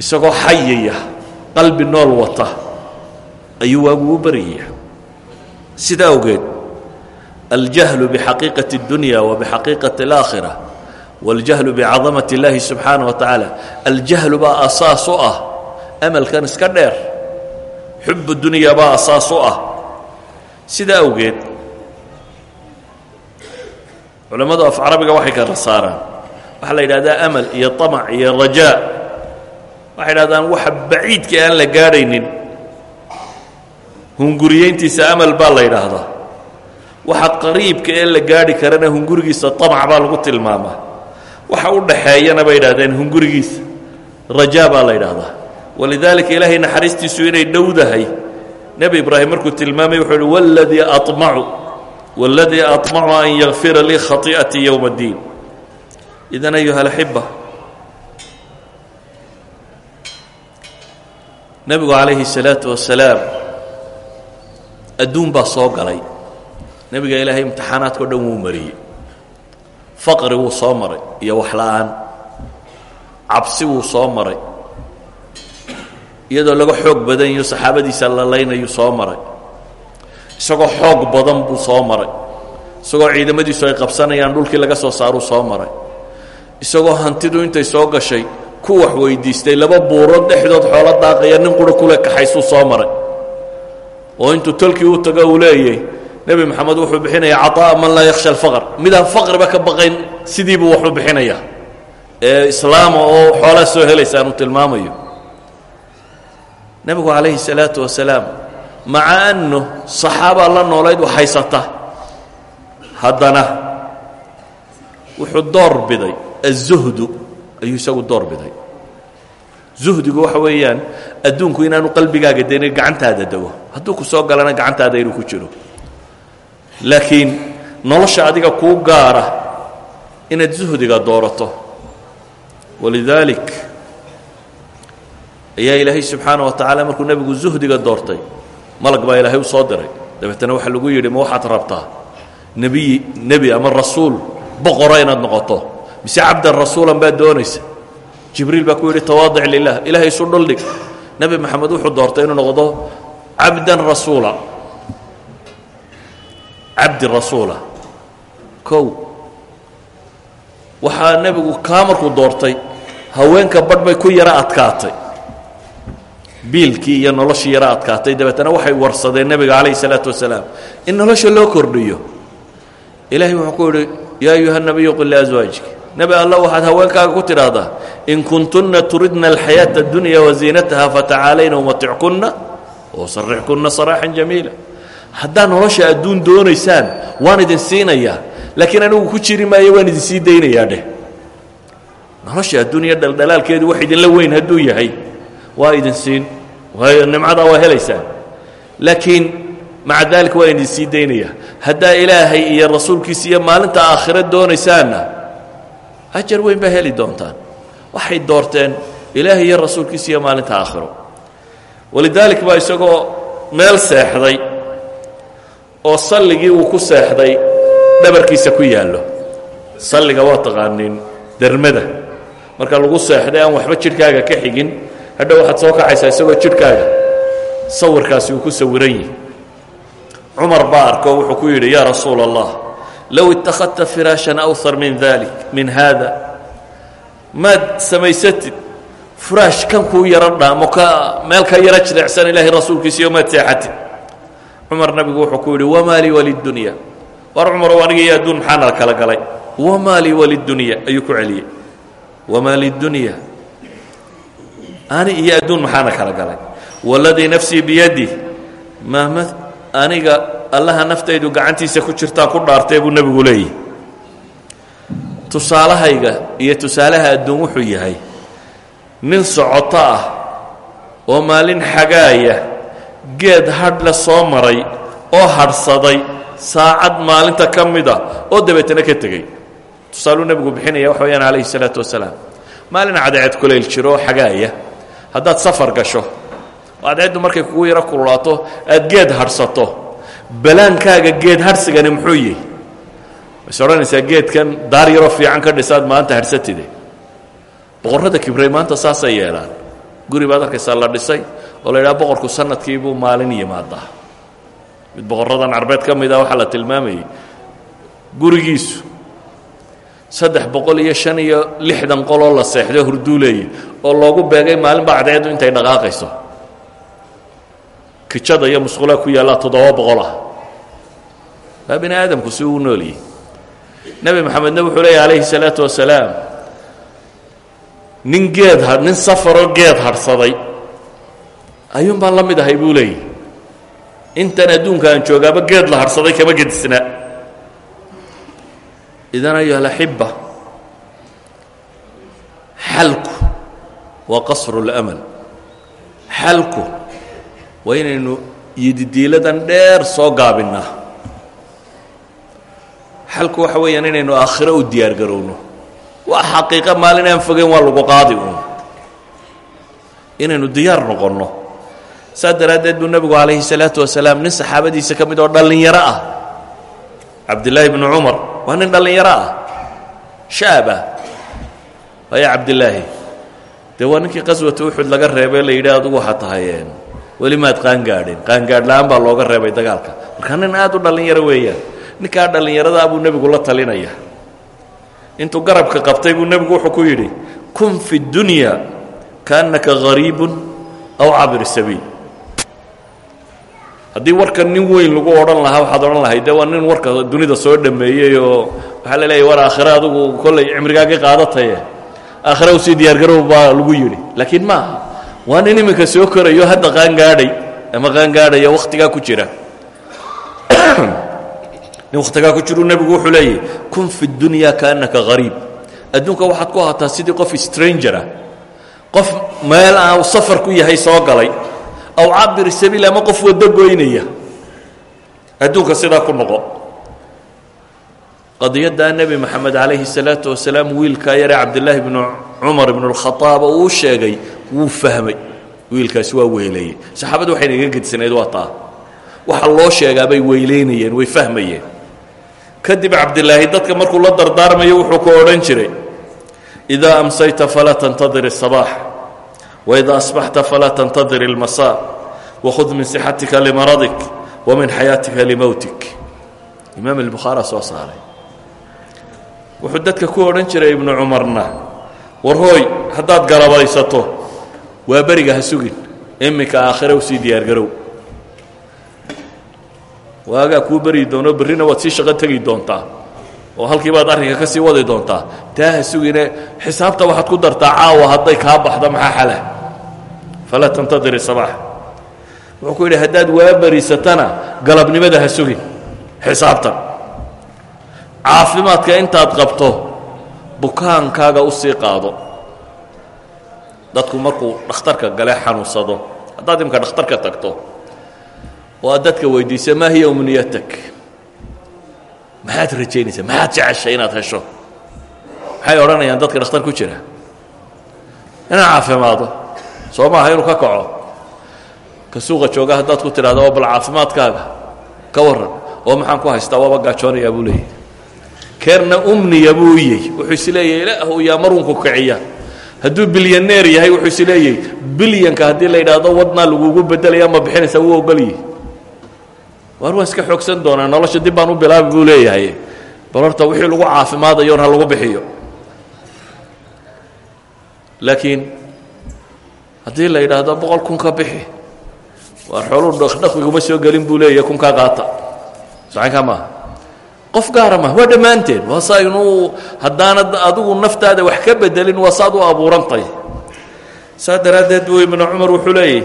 Isagoo xayaya qalbi nool wata ayuu waagu u baryaya sidaa awgeed aljahlu bixaqiiqati اdunya wa bixaqiiqati اlaakhira waاljahlu bicadamaة اllahi subxaanaه wa tacaala aljahlu baa asaas u ah amalkan iska dheer xub dunya baa asaas u ah sidaa awgeed culammadu af carabiga waxay kala saaraan waxaa la yidhahdaa amal iyo طamac iyo rajaa waxay dhahdaan waxa baciidka aan la gaadhaynin hunguriyeyntiisa amal baa la yidhaahdaa waxa qariibka ee la gaadhi karana hungurigiisa طamac baa lagu tilmaamaa waxa u dhaxeeyana bay yidhahdeen hungurigiisa rajaa baa la yidhaahdaa walidaalika ilaahay naxariistiisu inay dhowdahay nebi ibraahim markuu tilmaamay wuxuu uhi wاladii aطmacu wاladii aطmacu an yakfira lii khai'atii yowma اddiin idan ayuha اlaxiba nabigu calayhi salaatu wasalaam adduun baa soo galay. Nebiga ilaahay imtixaanaadka o dhan wuu mariyey. Faqri wuu soo maray iyo waxla'aan cabsi wuu soo maray. Iyadoo laga xoog badanyo saxaabadiisa lalaynayuu soo maray. Isagoo xoog badan buu soo maray. Isagoo ciidamadiisu ay qabsanayaan dhulkii laga soo saaruu soo maray. Isagoo hantidu intay soo gashay ku wax weydiistay laba buurood dhexdood xoolo daaqaya nin qura kule kaxaysuu soo maray oo intuu tolkii u tago uu leeyay nebi moxamed wuxuu bixinayaa caطaa'a man laa yakhsha alfaqr midaan faqriba ka baqayn sidii buu waxu bixinayaa ee islaama oo xoolaa soo helaysaan uu tilmaamayo nebigu calayhi الsalaaةu wasalaam maca annu صaxaaba la noolayd wax haysata haddana wuxuu door biday aلzuhdu ayuu isagu door biday. Zuhdigu waxa weeyaan adduunku inaanu qalbigaaga dayna gacantaada dego hadduu ku soo galana gacantaada inuu ku jiro. Laakiin nolosha adiga kuu gaara inaad zuhdiga doorato. Walidaalik ayaa ilaahay subxaana wa tacaala markuu nebigu zuhdiga doortay malag baa ilaahay u soo diray. Dabeetana waxaa lagu yidhi ma waxaad rabtaa nebiyi nebi ama rasuul boqora inaad noqoto mise cabdan rasuulan baad doonaysa. Jibriil baa ku yidhi tawaadic lilah ilahay isu dhuldhig nebi maxamed wuxuu doortay inuu noqdo cabdan rasuula. Cabdi rasuula. Kow waxaa nebigu kaa markuu doortay haweenka badh bay ku yaro adkaatay. Biilkii iyo noloshii yaro adkaatay. Dabeetana waxay warsadeen nebiga calayhi salaatu wasalaam in nolosha loo kordhiyo. Ilaahay wuxuu ku yidhi yaa ayuha nabiyu qul liaswaajik nebi alla waxaad haweenkaaga ku tidhaahdaa in kuntunna turidna alxayaaةa اdunya waziinataha fatacaalayna umatickunna wasarixkunna saraaxan jamiila. Haddaad nolosha adduun doonaysaan waan idin siinayaa laakiin anigu ku jiri maayo waan idin sii daynayaa dheh. Nolosha adduunya dhaldhalaalkeedu wax idinla weyn hadduu yahay waa idin siin waayo nimcadaa waa helaysaan. Laakiin maca daalika waa idin sii daynayaa. Haddaa ilaahay iyo rasuulkiisa iyo maalinta aakhiro doonaysaanna ajar weyn baa heli doontaan. Waxay doorteen ilaahay iyo rasuulkiisa iyo maalinta aakhiro. Walidaalik baa isagoo meel seexday oo salligii uu ku seexday dhabarkiisa ku yaallo. Salliga waa taqaaniin dermada. Marka lagu seexday aan waxba jidhkaaga ka xigin hadha waxaad soo kacaysaa isagoo jidhkaaga. Sawirkaasi uu ku sawiran yihi cumar baa arko wuxuu ku yidhi yaa rasuula allah low ittakhadta firaashan awhar min dalik min haada maad samaysatid furaash kan kuu yaro dhaamo ka meel ka yaro jirecsan ilaahay rasuulkiisa iyo maad seexatid cumar nabigu wuxuu ku yidhi wamaa lii walidunya war cumarow aniga iyo adduun maxaana kala galay wamaa lii walidunya ayuu ku celiyey wamaa lidunya ani iyo adduun maxaana kala galay waladii nafsii biyadi maama aniga allaha naftaydu gacantiisa ku jirtaa ku dhaartee buu nebigu leeyahy. Tusaalahayga iyo tusaalaha adduun wuxuu yahay nin socoto ah oo maalin xagaaya geed hadh le soo maray oo hadhsaday saacad maalinta ka mida oo dabeetana ka tegey. Tusaaluu nebigu bixinaya waxa wayaan calayhi salaatu wasalaam. Maalin cadceed kulayl jiro xagaaya. Haddaad safar gasho oo cadceeddu markay kugu yaro kululaato aad geed hadhsato balaankaaga geed hadhsigani muxuu yihi ways odhanaysaa geedkan daar yaroo fiican ka dhisaad maanta hadhsatide boqorrada kibrey maanta saasay yeelaan. Guri baad arkaysaa la dhisay oo la yidhaha boqorku sannadkii buu maalin yimaadaa mid boqorradan carbeed ka mid ah waxaa la tilmaamayey gurigiisu saddex boqol iyo shan iyo lixdan qoloo la seexdo hurduuleeye oo loogu beegay maalinba cadceeddu intay dhaqaaqayso kijada iyo musqulaha ku yaallaa toddoba boqol ah. Waa bini aadamku si uu nooliyey nebi maxamedna wuxuu leeyahy calayhi salaatu wasalaam nin geed ha nin safaroo geed hadhsaday ayuun baan la mid ahay buu leeyahy intan geed la hadhsaday kama gedisna. Idan ayuha alaxiba xalku waa qasru اlamal xalku waa inaynu yididiiladan dheer soo gaabinnaa xalku waxa weeyaan inaynu aakhiro u diyaar garowno. Waa xaqiiqa maalin aan fogeyn waa lagu qaadi uun. Inaynu diyaar noqonno. Saas daraaddeed buu nebigu calayhi salaatu wasalaam nin saxaabadiisa ka mid oo dhallinyaro ah. Cabdillaahi bnu cumar waa nin dhallinyaro ah. Shaab ah waaya cabdilaahi dee waa ninkii qaswata uxud laga reebay la yidhi adugu waxaa tahayeen weli maad qaangaadhin. Qaangaadh la'aan baa looga reebay dagaalka. Marka nin aad u dhallinyaro weeyaan ninkaa dhallinyaradaa buu nebigu la talinaya. Intuu garabka qabtay buu nebigu wuxuu ku yidhi kun fi dunya kaannaka gariibun aw cabir sabiil. Haddii warka nin weyn lagu odhan lahaa waxaad odhan lahay de waa nin warka dunida soo dhameeyey oo waxaa la leeyahy war aakhire adugu kollay cimrigaagii qaadataye. Aakhire u sii diyaargarow baa lagu yidhi. Laakiin ma aha waa nin iminka soo korayo hadda qaangaadhay ama qaangaadhaya wakhtigaa ku jira. *coughs* Nin wakhtigaa ku jiruu nebigu wuxuu leeyahy kun fi dunya kaannaka gariib. Adduunka waxaad ku ahaataa sidii qof strangerah qof meel aan safar ku yahay soo galay aw cabir sabiil ama qof waddo goynaya. Adduunka sidaa ku noqo. Qadiyaddaa nebi moxamed calayhi salaatu wasalaam wiilkaa yare cabdillaahi bnu cumar ibnu اlkhaaab uu sheegay wuu fahmay wiilkaasi waa weyleeyey saxaabaddu waxayna iga gedisanayd waa taa waxa loo sheegaa bay weylaynayeen way fahmayeen kadib cabdilaahi dadka markuu la dardaarmayo wuxuu ku odhan jiray idaa amsayta falaa tantadir الصabaax waidaa asbaxta falaa tantadir اlmasaa wakhud min sixatika limaradik wa min xayaatika limowtik imaam albukhaara soo saaray wuxuu dadka ku odhan jiray ibnu cumarna war hooy haddaad garabaysato waa beriga ha sugin. Iminka aakhira u sii diyaargarow waagaa kuu beryi doono berrina waad sii shaqo tegi doontaa. Oo halkii baad arrinka ka sii wadi doontaa. Taa ha xisaabta waxaad ku dartaa caawa hadday kaa baxda maxaa xala falaa tantadir isabaax wuxuu ku yidhi haddaad waa berisatana galabnimada ha sugin. Caafimaadka intaad qabto bukaankaaga u sii qaado dadku markuu dhakhtarka gale xanuunsado haddaad imika dhakhtarka tagto oo aad dadka weydiisa maa hiya umniyatak? Maxaad rajaynaysaa? Maxaad jeceshay inaad hesho? Maxay odhanayaan dadka dhakhtar ku jira? Inaan caafimaado soo maaha inuu ka kaco? Ka suuqa jooga haddaad ku tidhahdo oo bal caafimaadkaaga ka warran oo maxaan ku haystaa? Waaba gaajoonayaa buu leeyahy keerna umniya buu yey wuxuu is leeyahy ilaahu yaa marunku kiciya hadduu bilyaneer yahay wuxuu is leeyahy bilyanka haddii la yidhaahdo wadnaa lagugu bedelaya ma bixinaysaa wuu ogolyihi waar waan iska xoogsan doonaa nolosha dib baan u bilaabi buu leeyahay. Bal horta wixii lagu caafimaadayoon ha lagu bixiyo. Laakiin haddii la yidhaahdo boqol kun ka bixi waar xooluu dhaqdhaqiguma soo gelin buu leeyahay kunkaa qaata. Sacankaa maaha qof gaara maaha waa dhammaanteen waa saa inuu haddaanad adigu naftaada wax ka bedelin waa saad u abuurantay saa daraaddeed buu ibnu cumar wuxuu leeyahy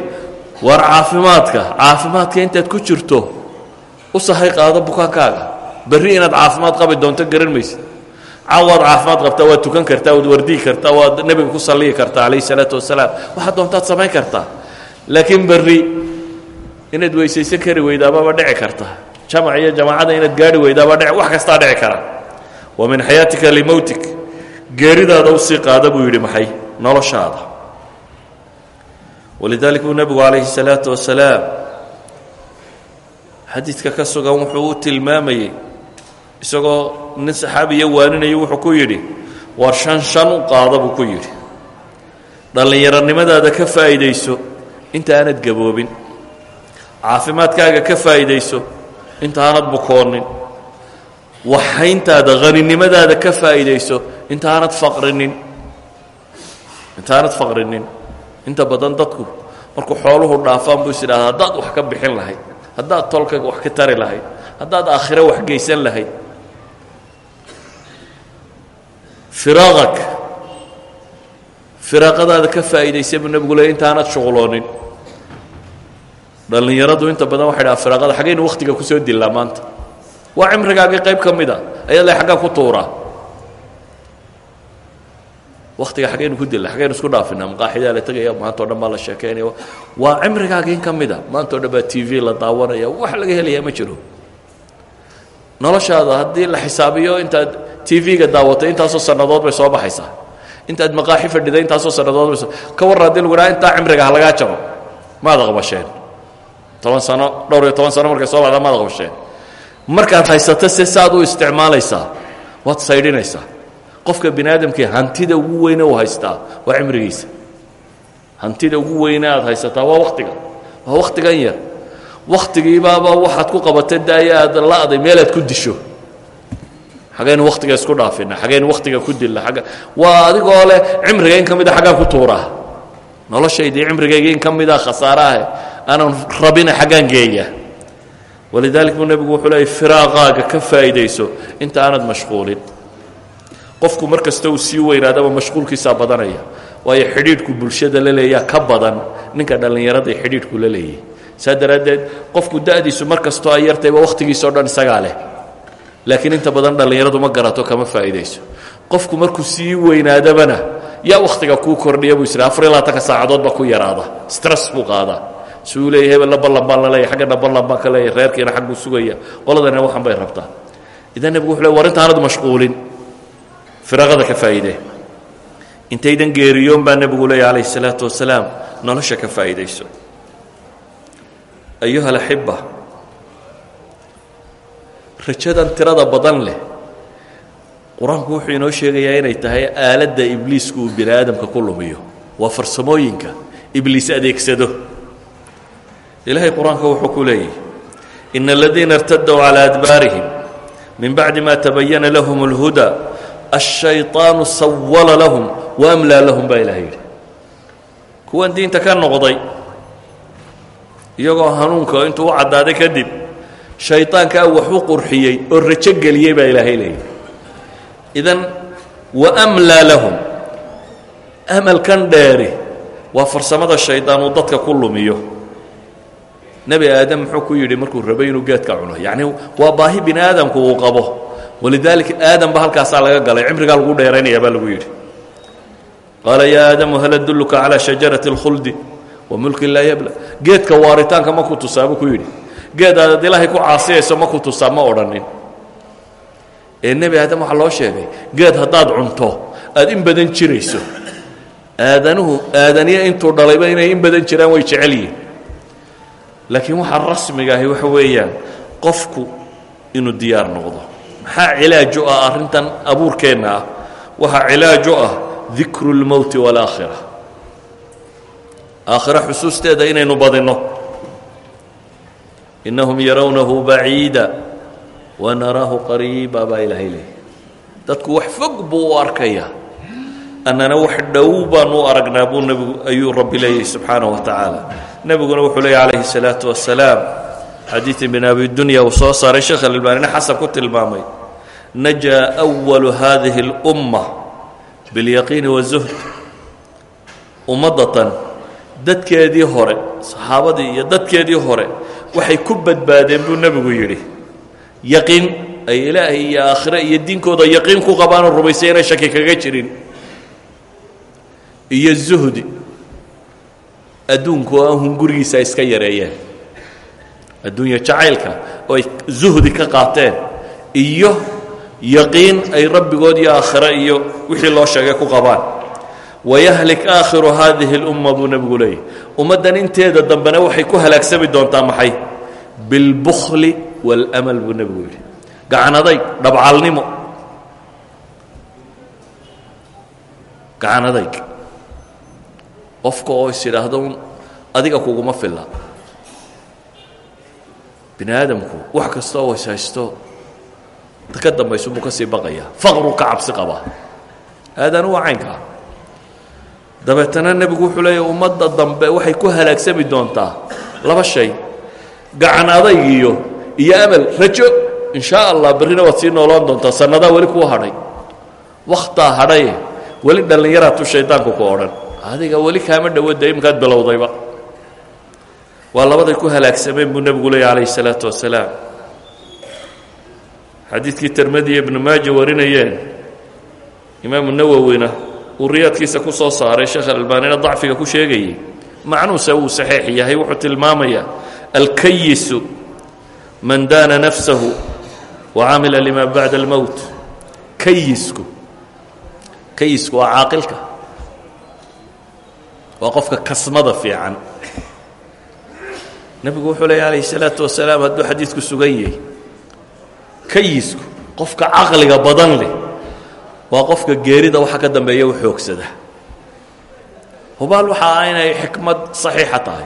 waar caafimaadka caafimaadka intaad ku jirto u sahay qaado bukaankaaga. Berri inaad caafimaad qabi doonto garan maysid. Caawaad caafimaad qabtaa waad tukan kartaa waad wardigi kartaa waad nebiga ku salliyi kartaa calayhi salaatu wasalaam. Waxaad doontaad samayn kartaa. Laakiin berri inaad weysaysan kari weydaababa dhici karta jamac iyo jamaacada inaad gaari weydaabaa dhici wax kastaa dhici kara. Wa min xayaatika limowtik geeridaada u sii qaada buu yidhi maxay? Noloshaada. Walidalik buu nebigu calayhi salaatu wasalaam xadiidka ka sugan wuxuu u tilmaamayey isagoo nin saxaabiya waaninaya wuxuu ku yidhi war shan shan u qaada buu ku yidhi. Dhallinyaronimadaada ka faa'iidayso inta aanad gaboobin. Caafimaadkaaga ka inta aanad bukoonin waxayntaada haninimadaada ka faa'iidayso inta aanad faqrinin. Inta aanad faqrinin. Inta badan dadku markuu xooluhu dhaafaan buu is idhahda haddaad wax ka bixin lahayd haddaad tolka wax ka tari lahayd haddaad aakhiro wax geysan lahayd. Firaaqak. Firaaqadaada ka faa'iidaysa buu nebigu leey intaanad shuquloonin dhallinyaradu inta badan waxay dhaha firaaqada xaggaynu wakhtiga ku soo dillaa maanta? Waa cimrigaagii qayb ka mid a ayaad le xaggaa ku tuuraa wakhtiga xaggaynu ku dilla xaggaynu isku dhaafinaa maqaaxidaa la tegaya maanta o dhan baa la sheekaynaya waa cimrigaagii ka mid a maanta o dhan baa t v la daawanaya wax laga helayaa ma jiro. Noloshaada haddii la xisaabiyo intaad t v-ga daawatay intaasoo sannadood bay soo baxaysaa. Intaad maqaaxi fadhiday intaasoo sannadood bay soo ka warran haddii lagu dhaha intaa cimriga ha lagaa jaro. Maad aqbasheen toban sano dhowr iyo toban sano markay soo baxda maad aqbasheen markaad haysato se saaad u isticmaalaysaa waad saydhinaysaa qofka bini aadamkii hantida ugu weyne uu haystaa waa cimrigiisa. Hantida ugu weyne aad haysataa waa wakhtiga waa wakhtigan yar. Wakhtigiibaaba waxaad ku qabata daaya aad la'day meelaad ku disho. Xagaynu wakhtiga isku dhaafina xagaynu wakhtiga ku dilla agga waa adigoo leh cimriga in ka mid a xaggaan ku tuuraa. Noloshaydii cimrigayga in ka mid a khasaaraah aanan rabina xaggaan geeya. Walidalik buu nebigu wuxuu leeyay firaaqaaga ka faa'iidayso inta aanad mashquulin. Qofku mar kasta uu sii weynaadaba mashquulkiisaa badanaya waayo xidhiidhku bulshada la leeyaa ka badan ninka dhallinyarada ee xidhiidhku la leeyahy saa daraaddeed qofku da'diisu mar kastoo ay yartayba wakhtigiisao dhan isagaa leh. Laakiin inta badan dhallinyaradu ma garato kama faa'iidayso qofku markuu sii weynaadabana yaa wakhtiga kuu kordhiya buu isra afar iyo labaatanka saacadoodba ku yaraada. Stress buu qaadaa si uu leeyahy hebel la ballan baan la leeyahy xaggana ballan baan ka leeyahy reerkiina xagguu sugaya. Qoladana waxan bay rabtaa. Idan nebigu wuxu le war intaanad mashquulin. Firaaqada ka faa'iide intaydan geeriyoon baa nebigu leeyahy calayhi salaatu wasalaam nolosha ka faa'iidayso ayuha alaxiba rajadan tirada badan leh. Qur'aanku wuxuu inoo sheegayaa inay tahay aaladda ibliisku uu bini aadamka ku lumiyo. Waa farsamooyinka. Ibliis adeegsado ilaahay qur-aanka wuxuu ku leeyahy ina aladiina irtaduu calى adbaarihim min bacdi ma tabayana lahum اlhuda الshayطaanu sawala lahum waamlaa lahum baa ilahay yidhi kuwan diinta ka noqday iyagoo hanuunka intuu u caddaaday kadib shayطaankaa wax u qurxiyey oo rajo geliyey baa ilaahay leeyahy idan waamlaa lahum amalkan dheeri waa farsamada shaydaan uu dadka ku lumiyo nebi aadam muxuu ku yidhi markuu rabay inuu geedka cuno. Yacni waa baahi bini aadamku uu qabo. Walidaalika aadam ba halkaasaa laga galay cimrigaa lagu dheeraynaya baa lagu yidhi. Qaala yaa aadamu hal adulluka calaa shajarati اlkhuldi wa mulkin laa yabla? Geedka waaritaanka ma ku tusaa buu ku yidhi. Geed aadad ilaahay ku caasiyayso ma ku tusaa ma odhanin. Ee nebi aadam waxaa loo sheegay geed haddaad cunto aad in badan jirayso. Aadanuhu aadaniya intuu dhalayba inay in badan jiraan way jecel yihiin laakiin waxaa rasmiga ahi waxa weeyaan qofku inuu diyaar noqdo maxaa cilaaju ah arrintan abuurkeenna ah waxaa cilaaju ah dikru اlmowti wاlaakhira aakhira xusuusteeda inaynu badinno inahum yarawnahu baciida wanaraahu qariiba baa ilaahay leeyay dadku wax fog buu u arkayaa annana wax dhow baanu u aragnaa buu nebigu ayuu rabbi leeyahy subxaanaه wa tacaala nebiguna wuxuu leeyay calayhi الsalaaةu wasalaam xadiid ibn abi dunya uu soo saaray sheekh albaanina xasan ku tilmaamay najaa أwalu hadihi اlأumma biاlyaqiini waالzuhd ummaddatan dadkeedii hore saxaabadii iyo dadkeedii hore waxay ku badbaadeen buu nebigu yidhi yaqiin ay ilaahay iyo aakhire iyo diinkooda yaqiin ku qabaanoo rumaysay inay shaki kaga jirin iyo zuhdi adduunku oo ahun iska yareeyeen. Adduunya jacaylka oo ay zuhdi ka qaateen iyo yaqiin ay rabbigood iyo aakhire iyo wixii loo sheegay ku qabaan. Wayahlik aakhiru haadihi اlumma buu nebigu leeyahy ummaddan inteeda dambena waxay ku halaagsami doontaa maxay? Bilbukli wاlmal buu nebigu yidhi. Gacanadayg dhabcalnimo gacanadayg qofka oo is idhaahdo un adiga kuguma filla. Bini aadamku wax kasta oo is haysto ka dambaysu buu ka sii baqayaa faqru ka cabsi qabaa aadanu waa caynkaa dabeetana nebigu wuxuu leeyahy ummadda dambe waxay ku halaagsami doontaa laba shay. Gacan iyo amal. Rajo in allah berrina waad sii noolaan doontaa. Sannadaa weli kuu hadhay. Wakhtaa hadhaye. Weli dhallinyaraatu shaydaanku ku odhan adiga weli kaama dhowada imkaad bilowdayba. Waa labaday ku halaagsameen buu nebigu leeyahy calayhi الsalaatu wasalaam xadiidkii termadiya ibnu maaja warinayeen. Imaamu nawowina uu riyaadkiisa ku soo saaray sheekh albaanina dacfiga ku sheegayey. Macnuuse wuu saxiix yahay wuxuu tilmaamayaa alkayisu man daana nafsahu wa camila lima bacda almowt kayisku kayisku waa caaqilka waa qofka kasmada fiican. Nebigu wuxuu leeya alayh الsalaatu wasalaam hadduu xadiidku sugan kayisku qofka caqliga badan leh waa qofka geerida waxa ka dambeeya u xoogsada. Hubaal waxa ah inay xikmad tahay.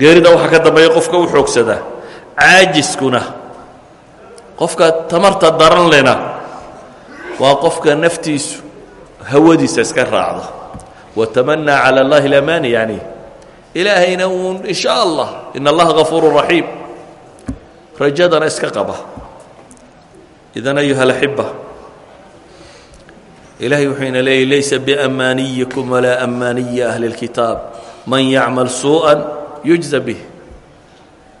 Geerida waxa ka dambeeya qofka u xoogsadaa caajiskuna qofka tamarta daran lena waa qofka naftiisu hawadiisa iska raacda watamanaa cala allahi lamaani yani. Ilaahayna uun in sha allah in allaha gafuuru raxiim rajadana iska qaba. Idan ayuha alaxiba ilahay wuxuu ina leeyahy laysa biamaaniyikum walaa amaaniyi ahli اlkitaab man yacmal suuءa yujza bih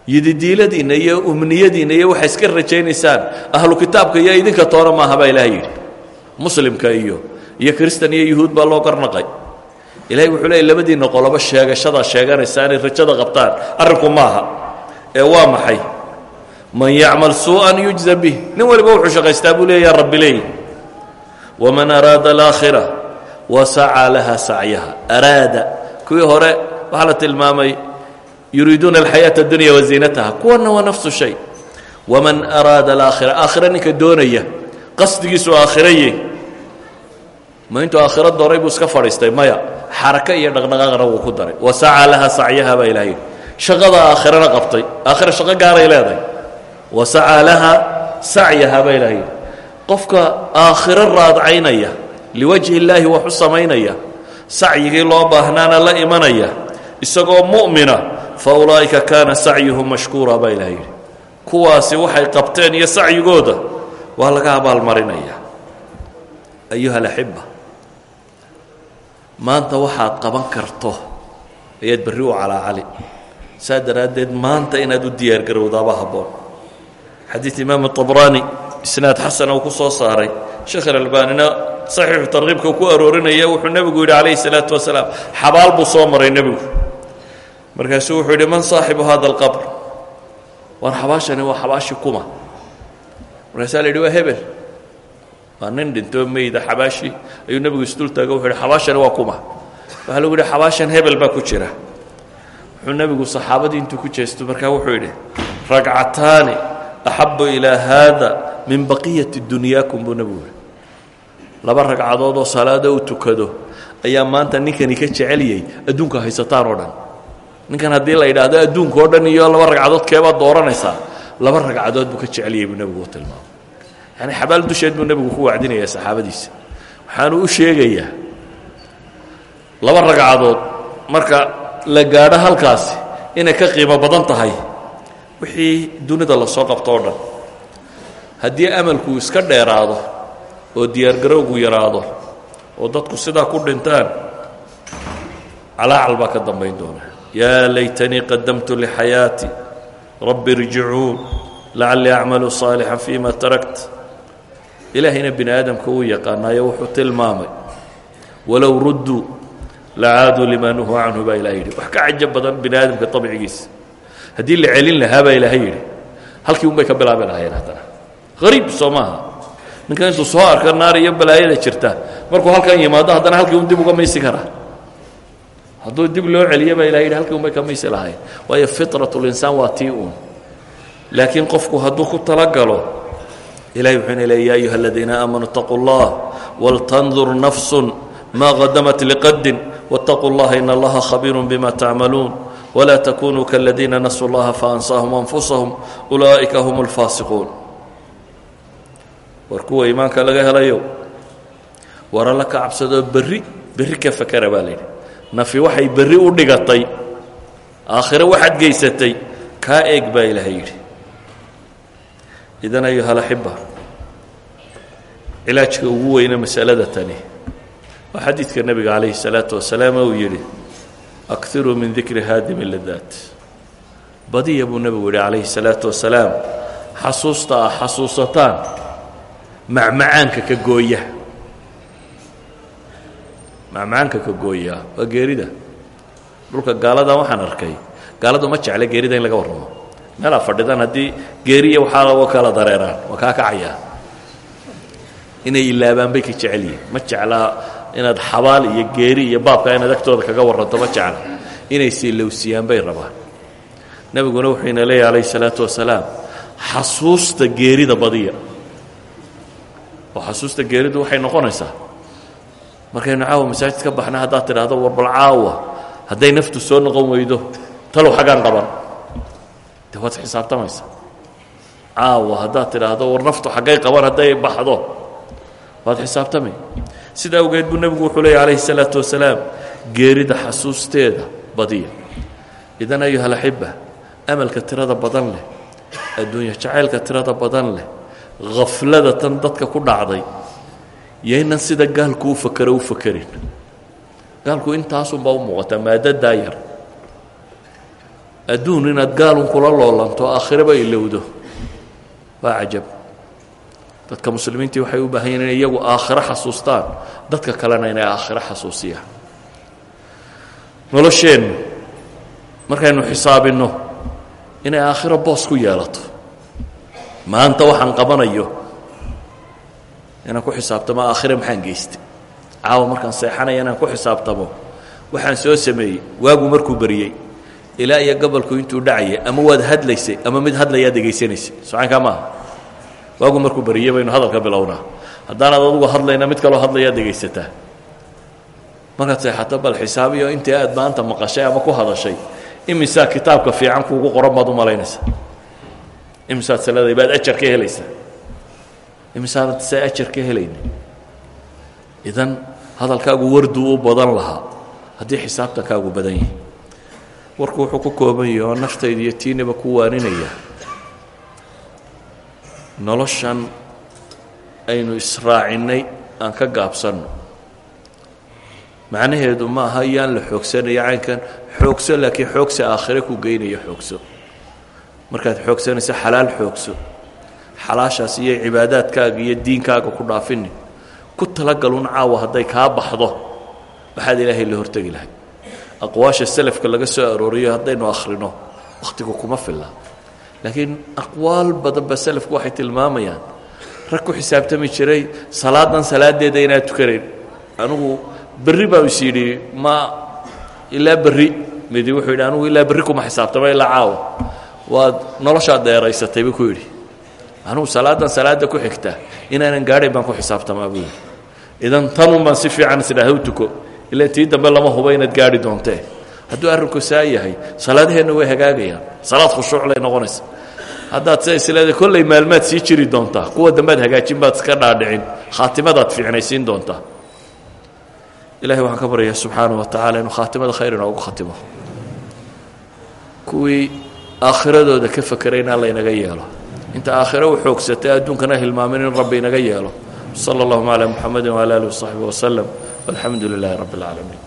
yididiiladiinna iyo umniyadiinna iyo waxay iska rajaynaysaan ahlu kitaabka iyo idinka toona maaha baa ilahay yidhi. Muslimka iyo iyo kristan iyo yuhuud baa loo garnaqay ilahay wuxuu leeyay labadiinna qoloba sheegashadaa sheeganaysa inay rajada qabtaan arrinku maaha ee waa maxay man yacmal suuءa yujza bih nin waliba wuxuu shaqaystaa buu leeya rabbi leey waman araada alaakhira wasacaa laha sacyaha araada kuwii hore waxaa la tilmaamay yuriiduuna alxayaaةa اdunya waziinataha kuwana waa nafsu shay waman araada alaakhira aakhira ninka doonaya qasdigiisu aakhiraye ma intuu aakhiro dooray buu iska fadhiistay maya. Xaraka iyo dhaqdhaqaaqna wuu ku daray. Wasaca laha sacyaha baa ilahay shaqada aakhirana qabtay. Aakhira shaqo gaaray leedahay. Wasaca laha sacyaha baa qofka aakhiro raadcaynaya liwajhi illaahi wax u samaynaya loo baahnaana la imanaya isagoo mu'mina fa ulaa'ika kaana sacyuhum mashkuura baa ilaha kuwaasi waxay qabteen iyo sacyigooda waa laga abaalmarinaya. Ayuha alaxiba maanta waxaad qaban karto ayaad berri u calaacali saa daraaddeed maanta inaad u diyaargarowdaaba habboon. Xadiid imaam abraani isnaad xasana uu ku soo saaray. Sheekh alalbaanina saxiixu tarkiibka ku aroorinaya wuxuu nebigu yidhi calayhi salaatu wasalaam xabaal buu soo maray nebigu. Markaasuu wuxuu yidhi man saaxibu hada alqabr? Waan xabaashani waa xabaashi kuma. Markaasaa la yidhi waa hebel waa nin dhintoo meyda xabaashii ayuu nebigu isdul taago wuxu yidhi xabaashani waa kuma. Waxaa lagu yidhi xabaashan hebel baa ku jira. Wuxuu nebigu saxaabadii intuu ku jeesto markaa wuxuu yidhi ragcataani axabu ilaa haada min baqiyati dunyaakum buu nebigu yidhi. Laba ragcadood oo salaada u tukado ayaa maanta ninkani ka jecelyay adduunka haysataan oo dhan. Ninkan haddii la yidhaahdo adduunka oo dhan iyo laba ragcadood keebaad dooranaysaa. Laba ragcadood buu ka jecelyay buu nebigu u tilmaamay yani xabaal dusheed buu nebigu ku wacdinayaa saxaabadiisa. Waxaanu u sheegayaa laba ragcadood marka la gaadho halkaasi inay ka qiimo badan tahay. Wixii dunida la soo qabto o dhan. Haddii amalku iska dheeraado oo diyaargarowgu yaraado oo dadku sidaa ku dhintaan calaacal baa ka dambayn doona. Yaa laytanii qadamtu lixayaati rabbi irjicuun lacallii acmalu صaalixan fima tarakt ilaahayna bini aadamka uu yaqaanaayo wuxuu tilmaamay walow rudduu lacaaduu limaa nuhuu canhu baa ilahay yidhi. Wax ka cajab badan bini aadamka abcigiisa haddii la celin lahaa baa ilaahay yidhi. Halkii un bay ka bilaabi lahaayeen haddana. Hariib soo maaha. Ninkan intuu soo arka naar iyo balaayada jirta markuu halkan yimaado haddana halkii un dib uga maysi karaa hadduu dib loo celiyo baa ilahay yidhi halkii un bay ka maysi lahaayeen. Waayo fitrat linsaan waa tii uun. Laakiin qofku hadduu ku talagalo ilahay wuxuuna leey ya ayuha aladiina aamanuu اtaquu اllah waltandur nafsu ma qadamat liqadin wاtaquu اllaha in allaha khabiir bima tacmaluun wla takunuu kaladiina nasuu اllaha faansaahum anfusahum ulaa'ika hum اlfaasiquun war kuwa iimaanka laga helayo war alla ka cabsadoo berri berri ka fakera baa layidhi nafi waxay berri u dhigatay aakhire waxaad geysatay kaa eeg baa ilaahay yidhi idan ayuha alaxiba cilaajka ugu weyne masalada tani waa xadiidka nebiga calayhi الsalaatu wasalaam uu yidhi akiruu min dikri haadimi ladaat badiya buu nebigu yidhi calayhi الsalaatu wasalaam xasuusta ah xasuusataan macmacaanka ka gooya macmacaanka ka gooya waa geerida dhulka gaaladan waxaan arkay gaaladu ma jecla geerida in laga warramo meelaa fadhidaan haddii geeriya waxaa wa kala dareeraan waa kaa kacayaa inay ilaabaan bay ka jecel yihiin ma jeclaa inaad xabaal iyo geeri iyo baabka inaad agtooda kaga warranto ma jecla. Inay siilowsiyaan bay rabaan. Nebiguna wuxuu ina leeyahy alayh الsalaatu wasalaam xasuusta geerida badiya. Oo xasuusta geeridu waxay noqonaysaa. Markaynu caawa masaajid ka baxna haddaad tidhaahdo war bal caawa hadday naftu soo noqon weydo talow xaggaan qaban de waad xisaabtamaysa caawa haddaad tidhaahdo war naftu xaggay qaban hadday baxdo. Waad xisaabtamay sida awgeed buu nebigu wuxuu leeyay calayhi الsalaatu wasalaam geerida xasuusteeda badiya. Idan ayuha alaxiba amalka tirada badan leh adduunya jacaylka tirada badan leh khaflada tan dadka ku dhacday yaynan sida gaalku u fakero u fakerin gaalku intaasunbaa u muuqataa maadadaa yar adduun inaad gaalun kula loolanto aakhiraba ilowdo waa cajab. Dadka muslimiintii waxay u baahan yihiin inay iyagu aakhiro xasuustaan. Dadka kalena inay aakhiro xasuusiyaan. Nolosheennu markaynu xisaabinno inay aakhiro boos ku yeelato. Maanta waxaan qabanayo inaan ku xisaabtamo aakhire maxaan geystay? Caawa markaan seexanaya inaan ku xisaabtamo waxaan soo sameeyey waagu markuu beriyey ilaa iyo gobolku intuu dhacayay ama waad hadlaysay ama mid hadlayaa degaysanaysay socankaa maaha. Waagu markuu beriyey baynu hadalka bilownaa. Haddaanaad adugu hadlayna mid kaloo hadlayaa degaysataa markaad seexato bal xisaabiyo intii aad maanta maqashay ama ku hadashay? Imisaa kitaabka fiican kuugu qoran baad u malaynaysaa imisaad saladay baad ajar ka helaysaa imisaad se ajar ka helayna? Idan hadalkaagu warduu u badan lahaa. Haddii xisaabtankaagu badan yahay warku wuxuu ku kooban yahay oo naftayda iyo tiinaba ku waaninaya. Noloshan aynu israacinnay aan ka gaabsanno. Macnaheedu ma aha yaan la xoogsanayo caynkan xoogso laakiin xoogsi aakhire ku geynaya xoogso. Markaad xoogsanayso xalaal xoogso. Xalaashaas iyo cibaadaadkaaga iyo diinkaaga ku dhaafini ku talagalun caawa hadday kaa baxdo. Waxaad ilaahay la hortegi lahay aqwaasha selafka laga soo arooriyo haddaynu akhrino wakhtigu kuma filla. Laakiin aqwaal badan ba selafku waxay tilmaamayaan. Rag ku xisaabtami jiray salaadan salaadeeda inaad tukanayn. Anigu berri baa is yidhi ma ilaa berri. Midi wuxuu yidhi anigu ilaa berri kuma xisaabtama ilaa caawa. Waad noloshaad dheeraysatay buu ku yidhi. Anugu salaadan salaada ku xigta inaanan gaadhayn baan ku xisaabtamaa buu yidhi. Idan tanun baan si fiican isdhaha u tuko ilaa tii dambe lama hubo inaad gaadhi doontee. Hadduu arrinku saa yahay salaadaheenna way hagaagayaan. Salaad khushuuclay noqonaysa. Haddaad se isleeda kollay maalmaad sii jiri doontaa. Kuwa dambead hagaajin baad iska dhaadhicin. Khaatimadaad fiicnaysiin doontaa. Ilahay waxaan ka baryayaa subxaana wa tacala inuu khaatimada khayr inoogu khatimo. Kuwii aakhiradooda ka fakerayna alla inaga yeelo. Inta aakhiro u xoogsatay adduunkana hilmaamin in rabbi inaga yeelo. Sala allahuma calaa muxamedi wala alih wasaxbi waslem walxamdu lilaahi rabbi اlcaalamiin